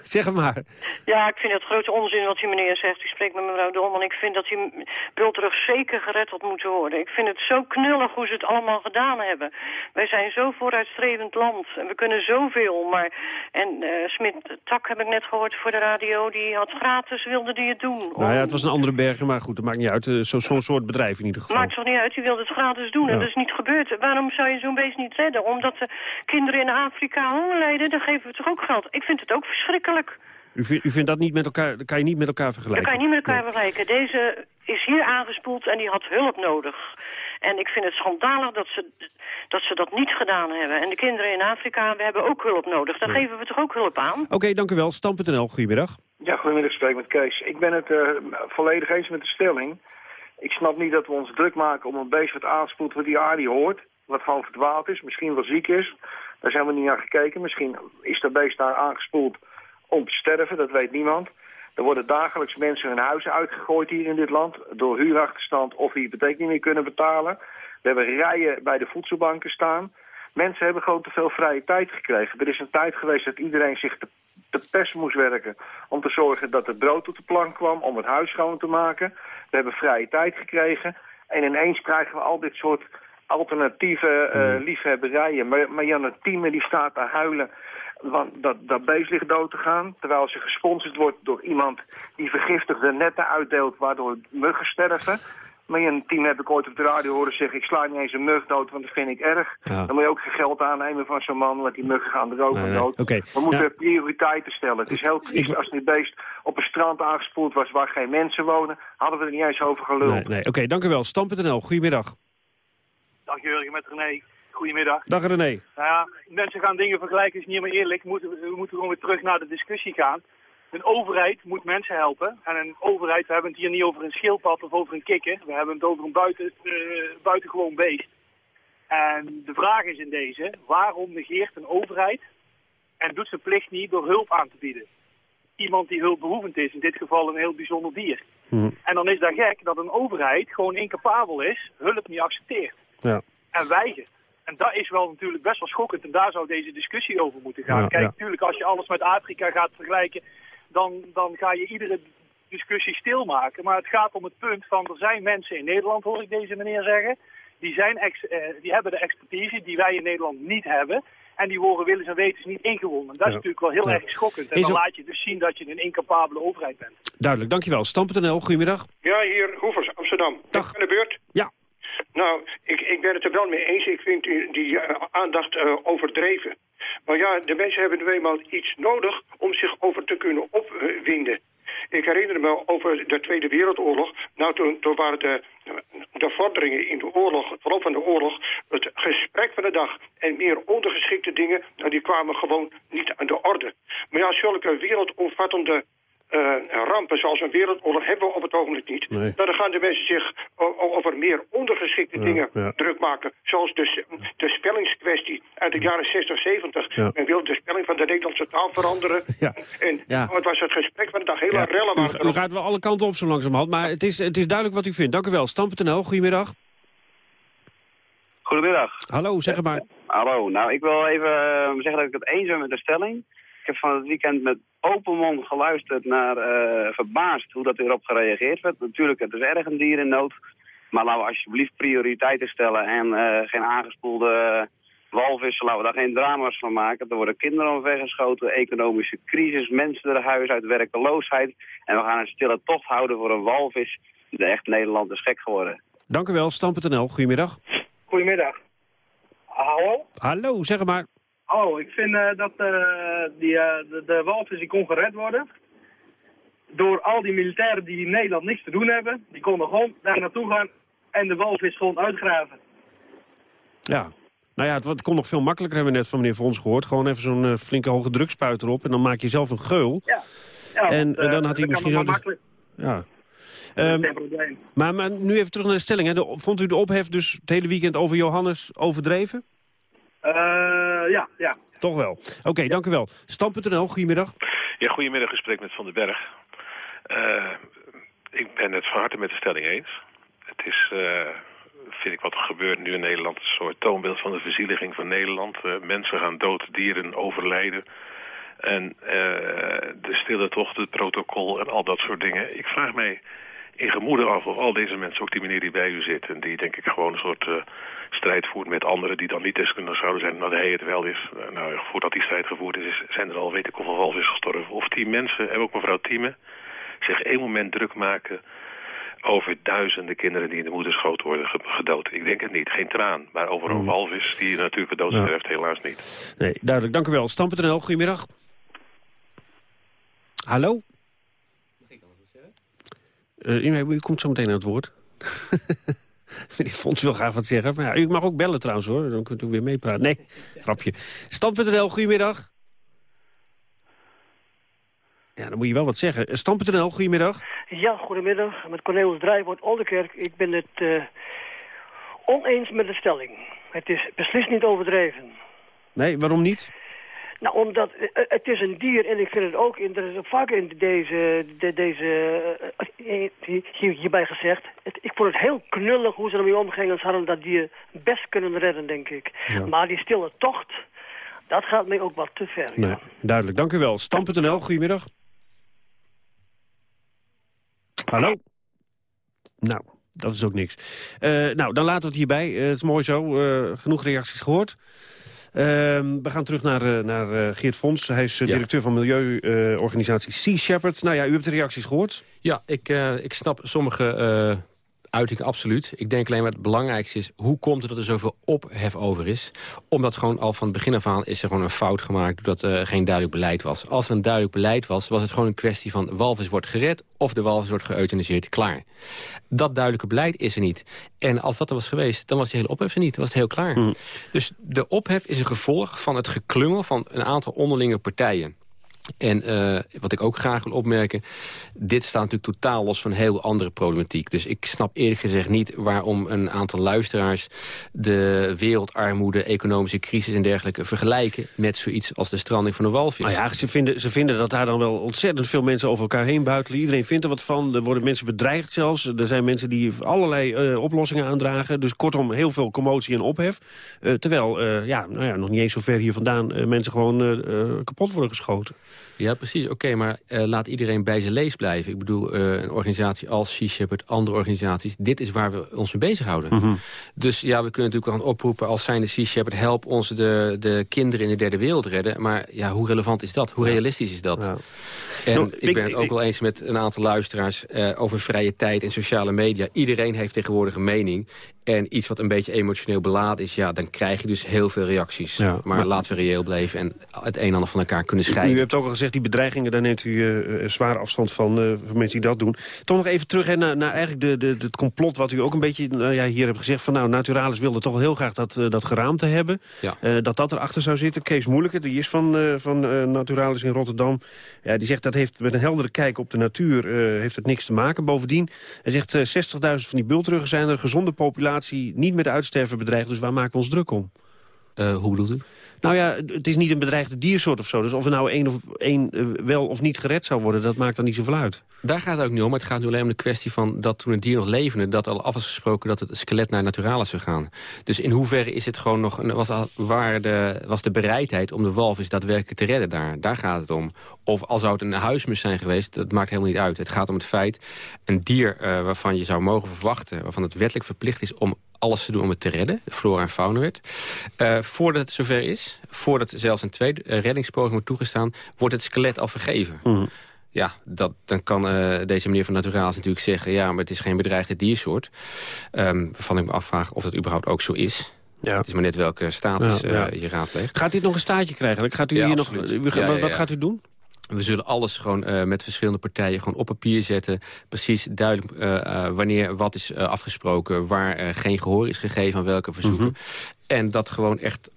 <laughs> Zeg het maar. Ja, ik vind het grote onzin wat die meneer zegt. Ik spreek met mevrouw Dolman. Ik vind dat die Bultrug zeker gered had moeten worden. Ik vind het zo knullig hoe ze het allemaal gedaan hebben. Wij zijn zo vooruitstrevend land. En we kunnen zoveel. Maar... En uh, Smit Tak heb ik net gehoord voor de radio. Die had gratis, wilde die het doen. Nou ja, het was een andere bergen. Maar goed, dat maakt niet uit. Eh, Zo'n zo soort bedrijf in ieder geval. Maakt toch niet uit. Die wilde het gratis doen. Ja. En dat is niet gebeurd. Waarom zou je zo'n beest niet redden? Omdat de kinderen in Afrika honger lijden. Dan geven we toch ook geld. Ik vind het ook verschrikkelijk. U, vindt, u vindt dat niet met elkaar, dat kan je niet met elkaar vergelijken? Dat kan je niet met elkaar vergelijken. Deze is hier aangespoeld en die had hulp nodig. En ik vind het schandalig dat ze, dat ze dat niet gedaan hebben. En de kinderen in Afrika, we hebben ook hulp nodig. Daar ja. geven we toch ook hulp aan? Oké, okay, dank u wel. Stam.nl, goedemiddag. Ja, goedemiddag, ik spreek met Kees. Ik ben het uh, volledig eens met de stelling. Ik snap niet dat we ons druk maken om een beest wat aanspoelt wat die aarde hoort. Wat gewoon verdwaald is, misschien wel ziek is. Daar zijn we niet naar gekeken. Misschien is dat beest daar aangespoeld om te sterven, dat weet niemand. Er worden dagelijks mensen hun huizen uitgegooid hier in dit land... door huurachterstand of die hypotheek niet meer kunnen betalen. We hebben rijen bij de voedselbanken staan. Mensen hebben gewoon te veel vrije tijd gekregen. Er is een tijd geweest dat iedereen zich te, te pers moest werken... om te zorgen dat het brood op de plank kwam, om het huis schoon te maken. We hebben vrije tijd gekregen. En ineens krijgen we al dit soort alternatieve uh, liefhebberijen. Maar Marianne Thieme die staat te huilen dat, dat beest ligt dood te gaan... terwijl ze gesponsord wordt door iemand die vergiftigde netten uitdeelt... waardoor muggen sterven. Maar in een team heb ik ooit op de radio horen zeggen... ik sla niet eens een mug dood, want dat vind ik erg. Ja. Dan moet je ook geen geld aannemen van zo'n man... want die muggen gaan er ook Nee, van nee. dood. We moeten Ja. prioriteiten stellen. Het is heel triest als dit beest op een strand aangespoeld was... waar geen mensen wonen. Hadden we er niet eens over geluld. Nee, nee. Oké, dank u wel. Stam.nl, goedemiddag. Dag Jurgen, met René. Goedemiddag. Dag René. Nou ja, mensen gaan dingen vergelijken, is niet meer eerlijk. We moeten, we moeten gewoon weer terug naar de discussie gaan. Een overheid moet mensen helpen. En een overheid, we hebben het hier niet over een schildpad of over een kikker. We hebben het over een buiten, eh, buitengewoon beest. En de vraag is in deze, waarom negeert een overheid en doet zijn plicht niet door hulp aan te bieden? Iemand die hulpbehoevend is, in dit geval een heel bijzonder dier. En dan is dat gek dat een overheid gewoon incapabel is, hulp niet accepteert Ja. en weigert. En dat is wel natuurlijk best wel schokkend en daar zou deze discussie over moeten gaan. Ja, Kijk, ja. natuurlijk als je alles met Afrika gaat vergelijken, dan, dan ga je iedere discussie stilmaken. Maar het gaat om het punt van er zijn mensen in Nederland, hoor ik deze meneer zeggen, die, zijn ex, eh, die hebben de expertise die wij in Nederland niet hebben. En die worden willens en wetens niet ingewonnen. En dat is Ja. natuurlijk wel heel Ja. erg schokkend. En dan er- laat je dus zien dat je een incapabele overheid bent. Duidelijk, dankjewel. Stam.nl, goedemiddag. Ja, hier, Hoevers, Amsterdam. Dag. Aan de beurt? Ja. Nou, ik, ik ben het er wel mee eens. Ik vind die, eh, aandacht eh, overdreven. Maar ja, de mensen hebben nu eenmaal iets nodig om zich over te kunnen opwinden. Ik herinner me over de Tweede Wereldoorlog. Nou, toen, toen waren de, de vorderingen in de oorlog, het verloop van de oorlog, het gesprek van de dag en meer ondergeschikte dingen, nou, die kwamen gewoon niet aan de orde. Maar ja, zulke wereldomvattende rampen zoals een wereldoorlog hebben we op het ogenblik niet. Nee. Nou, dan gaan de mensen zich over meer ondergeschikte Ja, dingen ja. druk maken. Zoals de, de spellingskwestie uit de jaren 60, 70. Ja. Men wil de spelling van de Nederlandse taal veranderen. <laughs> Ja. En Ja. het was het gesprek van de dag. Rellen waren u, u erop. gaat wel alle kanten op zo langzamerhand, maar het is, het is duidelijk wat u vindt. Dank u wel. Stam.nl, goedemiddag. Goedemiddag. Hallo, zeg maar. Hallo, nou ik wil even eh, zeggen dat ik het eens ben met de stelling. Ik heb van het weekend met open mond geluisterd naar eh, verbaasd hoe dat erop gereageerd werd. Natuurlijk, het is erg een dier in nood. Maar laten we alsjeblieft prioriteiten stellen en eh, geen aangespoelde walvissen. Laten we daar geen drama's van maken. Er worden kinderen omvergeschoten, economische crisis, mensen er huis uit, werkeloosheid. En we gaan een stille tocht houden voor een walvis. De echt Nederland is gek geworden. Dank u wel, Stam.nl, goedemiddag. Goedemiddag. Hallo? Hallo, zeg het maar. Oh, ik vind eh, dat eh, die, eh, de, de walvis die kon gered worden. Door al die militairen die in Nederland niks te doen hebben. Die konden gewoon daar naartoe gaan en de walvis gewoon uitgraven. Ja. Nou ja, het, het kon nog veel makkelijker, hebben we net van meneer Vons gehoord. Gewoon even zo'n flinke hoge drukspuit erop en dan maak je zelf een geul. Ja. ja En, want, dan had hij misschien zo... makkelijk. Ja. Probleem. maar, maar nu even terug naar de stelling. Hè. De- vond u de ophef dus het hele weekend over Johannes overdreven? Eh, ja, ja. Toch wel. Oké, dank u wel. Stam.nl, goedemiddag. Ja, goedemiddag, gesprek met Van den Berg. Eh, ik ben het van harte met de stelling eens. Het is, eh, vind ik wat er gebeurt nu in Nederland, een soort toonbeeld van de verzieliging van Nederland. Eh, mensen gaan dood, dieren overlijden. En eh, de stille tocht, het protocol en al dat soort dingen. Ik vraag mij in gemoede af of al deze mensen, ook die meneer die bij u zit... en die denk ik gewoon een soort eh, strijd voert met anderen... die dan niet deskundig zouden zijn, dat hij het wel is. Eh, nou, voordat die strijd gevoerd is, zijn er al weet ik hoeveel walvis gestorven. Of die mensen, en ook mevrouw Thieme, zich één moment druk maken... over duizenden kinderen die in de moederschoot worden ge- gedood. Ik denk het niet, geen traan. Maar over een walvis die natuurlijke dood Ja. sterft, helaas niet. Nee, duidelijk. Dank u wel. Stam.nl, goedemiddag. Hallo? Eh, u, u komt zo meteen aan het woord. <laughs> Meneer Fons wil graag wat zeggen. Maar ja, u mag ook bellen trouwens hoor, dan kunt u weer meepraten. Nee, <laughs> grapje. Stam.nl, goedemiddag. Ja, dan moet je wel wat zeggen. Eh, Stam.nl, goedemiddag. Ja, goedemiddag. Met Cornelis Drijvoort Oldenkerk. Ik ben het eh, oneens met de stelling. Het is beslist niet overdreven. Nee, waarom niet? Nou, omdat eh, eh, het is een dier en ik vind het ook, in, er is ook vaker in deze, de, deze eh, hier- hier- hierbij gezegd, het, ik vond het heel knullig hoe ze ermee omgingen. Ze hadden dat dier best kunnen redden, denk ik. Ja. Maar die stille tocht, dat gaat mij ook wat te ver. Nee, duidelijk. Dank u wel. Stam.nl, goedemiddag. Hallo? Nou, dat is ook niks. Nou, dan laten we het hierbij. Het is mooi zo. Genoeg reacties gehoord. Ehm, we gaan terug naar, eh, naar eh, Geert Fons. Hij is eh, directeur van milieuorganisatie Sea Shepherd. Nou ja, u hebt de reacties gehoord. Ja, ik, ik snap sommige uiting, absoluut. Ik denk alleen maar het belangrijkste is... hoe komt het dat er zoveel ophef over is? Omdat gewoon al van het begin af aan is er gewoon een fout gemaakt... doordat er geen duidelijk beleid was. Als er een duidelijk beleid was, was het gewoon een kwestie van... walvis wordt gered of de walvis wordt geëuthaniseerd, klaar. Dat duidelijke beleid is er niet. En als dat er was geweest, dan was die hele ophef er niet. Dan was het heel klaar. Hmm. Dus de ophef is een gevolg van het geklungel van een aantal onderlinge partijen. En uh, wat ik ook graag wil opmerken... dit staat natuurlijk totaal los van heel andere problematiek. Dus ik snap eerlijk gezegd niet waarom een aantal luisteraars... de wereldarmoede, economische crisis en dergelijke... vergelijken met zoiets als de stranding van de walvis. Nou ja, ze vinden, ze vinden dat daar dan wel ontzettend veel mensen over elkaar heen buitelen. Iedereen vindt er wat van. Er worden mensen bedreigd zelfs. Er zijn mensen die allerlei uh, oplossingen aandragen. Dus kortom, heel veel commotie en ophef. Uh, terwijl, ja, nou ja, nog niet eens zo ver hier vandaan... mensen gewoon kapot worden geschoten. Ja, precies. Oké, maar uh, laat iedereen bij zijn lees blijven. Ik bedoel, uh, een organisatie als Sea Shepherd, andere organisaties... dit is waar we ons mee bezighouden. Mm -hmm. Dus ja, we kunnen natuurlijk gaan oproepen als zijnde Sea Shepherd... help ons de, de kinderen in de derde wereld redden. Maar ja, hoe relevant is dat? Hoe ja. realistisch is dat? Ja. En nou, ik ben het ook wel eens met een aantal luisteraars... Uh, over vrije tijd en sociale media. Iedereen heeft tegenwoordig een mening. En iets wat een beetje emotioneel beladen is... ja, dan krijg je dus heel veel reacties. Ja, maar, maar, laten we reëel blijven en het een en ander van elkaar kunnen scheiden. U hebt ook al gezegd, die bedreigingen, daar neemt u uh, zwaar afstand van... Uh, van mensen die dat doen. Toch nog even terug hè, naar, naar eigenlijk de, de, het complot... wat u ook een beetje nou, ja, hier hebt gezegd... van nou, Naturalis wilde toch wel heel graag dat, dat geraamte hebben. Ja. dat dat erachter zou zitten. Kees Moeilijke, die is van, van Naturalis in Rotterdam. Ja, die zegt dat heeft met een heldere kijk op de natuur... heeft het niks te maken. Bovendien, hij zegt 60.000 van die bultruggen zijn er gezonde populatie niet met uitsterven bedreigd. Dus waar maken we ons druk om? Uh, hoe bedoelt u? Nou ja, het is niet een bedreigde diersoort of zo. Dus of er nou één of één uh, wel of niet gered zou worden... dat maakt dan niet zoveel uit. Daar gaat het ook niet om. Maar het gaat nu alleen om de kwestie van dat toen het dier nog levende... dat al af was gesproken dat het skelet naar naturalis zou gaan. Dus in hoeverre is het gewoon nog... Was, waar de, was de bereidheid om de walvis daadwerkelijk te redden daar? Daar gaat het om. Of al zou het een huismus zijn geweest, dat maakt helemaal niet uit. Het gaat om het feit, een dier uh, waarvan je zou mogen verwachten... waarvan het wettelijk verplicht is om alles te doen om het te redden, de flora en faunawet. Uh, voordat het zover is, voordat zelfs een tweede uh, reddingspoging wordt toegestaan... wordt het skelet al vergeven. Mm. Ja, dat, dan kan uh, deze meneer van Naturaals natuurlijk zeggen... ja, maar het is geen bedreigde diersoort. Um, waarvan ik me afvraag of dat überhaupt ook zo is. Ja. Het is maar net welke status ja, ja. je raadpleegt. Gaat dit nog een staartje krijgen? Gaat u hier nog, wat, wat gaat u doen? We zullen alles gewoon uh, met verschillende partijen gewoon op papier zetten. Precies duidelijk uh, uh, wanneer wat is afgesproken. Waar geen gehoor is gegeven aan welke verzoeken. Mm -hmm. En dat gewoon echt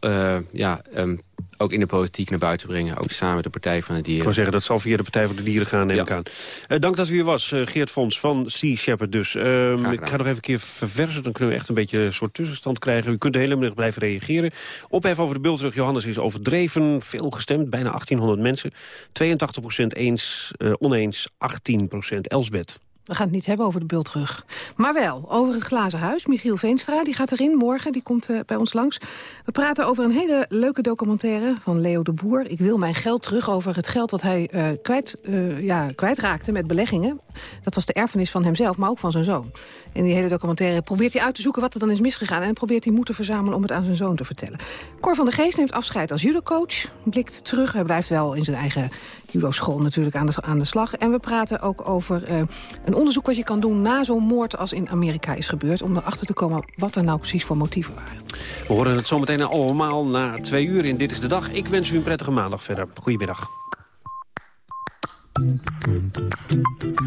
ja, um, ook in de politiek naar buiten brengen. Ook samen met de Partij van de Dieren. Ik wil zeggen, dat zal via de Partij van de Dieren gaan, neem ja. ik aan. Uh, dank dat u hier was, uh, Geert Fons van Sea Shepherd dus. Um, ik ga nog even een keer verversen, dan kunnen we echt een beetje een soort tussenstand krijgen. U kunt de hele middag blijven reageren. Ophef over de beeldrug Johannes is overdreven. Veel gestemd, bijna 1800 mensen. 82% eens, uh, oneens, 18% Elsbeth. We gaan het niet hebben over de bultrug. Maar wel over een glazen huis. Michiel Veenstra die gaat erin morgen, die komt uh, bij ons langs. We praten over een hele leuke documentaire van Leo de Boer. Ik wil mijn geld terug over het geld dat hij uh, kwijt, uh, ja, kwijtraakte met beleggingen. Dat was de erfenis van hemzelf, maar ook van zijn zoon. In die hele documentaire probeert hij uit te zoeken wat er dan is misgegaan... en probeert hij moed te verzamelen om het aan zijn zoon te vertellen. Cor van der Geest neemt afscheid als judocoach. Blikt terug, hij blijft wel in zijn eigen judo-school natuurlijk aan de, aan de slag. En we praten ook over uh, een onderzoek wat je kan doen... na zo'n moord als in Amerika is gebeurd... om erachter te komen wat er nou precies voor motieven waren. We horen het zometeen allemaal na twee uur in Dit is de Dag. Ik wens u een prettige maandag verder. Goedemiddag.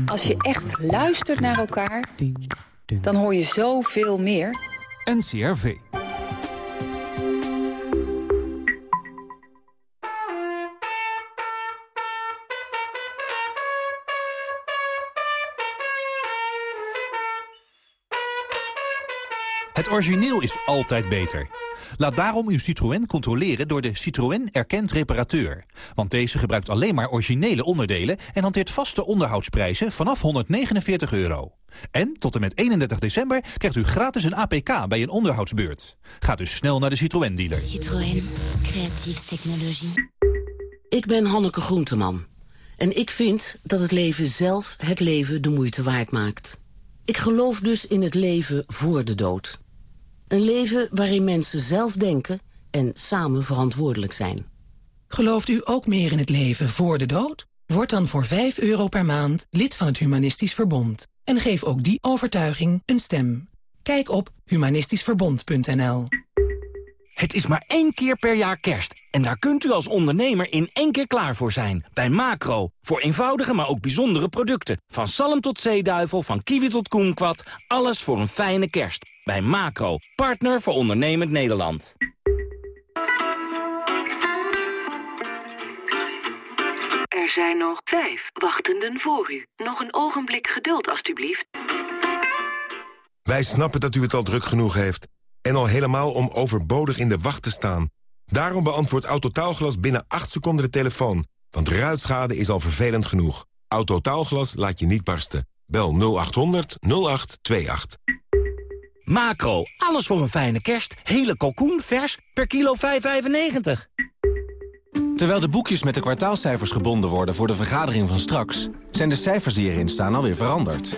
Als je echt luistert naar elkaar, dan hoor je zoveel meer. NCRV. Het origineel is altijd beter. Laat daarom uw Citroën controleren door de Citroën Erkend Reparateur. Want deze gebruikt alleen maar originele onderdelen... en hanteert vaste onderhoudsprijzen vanaf 149 euro. En tot en met 31 december krijgt u gratis een APK bij een onderhoudsbeurt. Ga dus snel naar de Citroën-dealer. Citroën. Creatieve technologie. Ik ben Hanneke Groenteman. En ik vind dat het leven zelf het leven de moeite waard maakt. Ik geloof dus in het leven voor de dood. Een leven waarin mensen zelf denken en samen verantwoordelijk zijn. Gelooft u ook meer in het leven voor de dood? Word dan voor 5 euro per maand lid van het Humanistisch Verbond. En geef ook die overtuiging een stem. Kijk op humanistischverbond.nl. Het is maar één keer per jaar kerst. En daar kunt u als ondernemer in één keer klaar voor zijn. Bij Macro. Voor eenvoudige, maar ook bijzondere producten. Van zalm tot zeeduivel, van kiwi tot koenkwad. Alles voor een fijne kerst. Bij Macro. Partner voor ondernemend Nederland. Er zijn nog vijf wachtenden voor u. Nog een ogenblik geduld, alstublieft. Wij snappen dat u het al druk genoeg heeft. En al helemaal om overbodig in de wacht te staan. Daarom beantwoordt Autotaalglas binnen 8 seconden de telefoon. Want ruitschade is al vervelend genoeg. Autotaalglas laat je niet barsten. Bel 0800 0828. Macro. Alles voor een fijne kerst. Hele kalkoen vers per kilo 5,95. Terwijl de boekjes met de kwartaalcijfers gebonden worden voor de vergadering van straks... zijn de cijfers die erin staan alweer veranderd.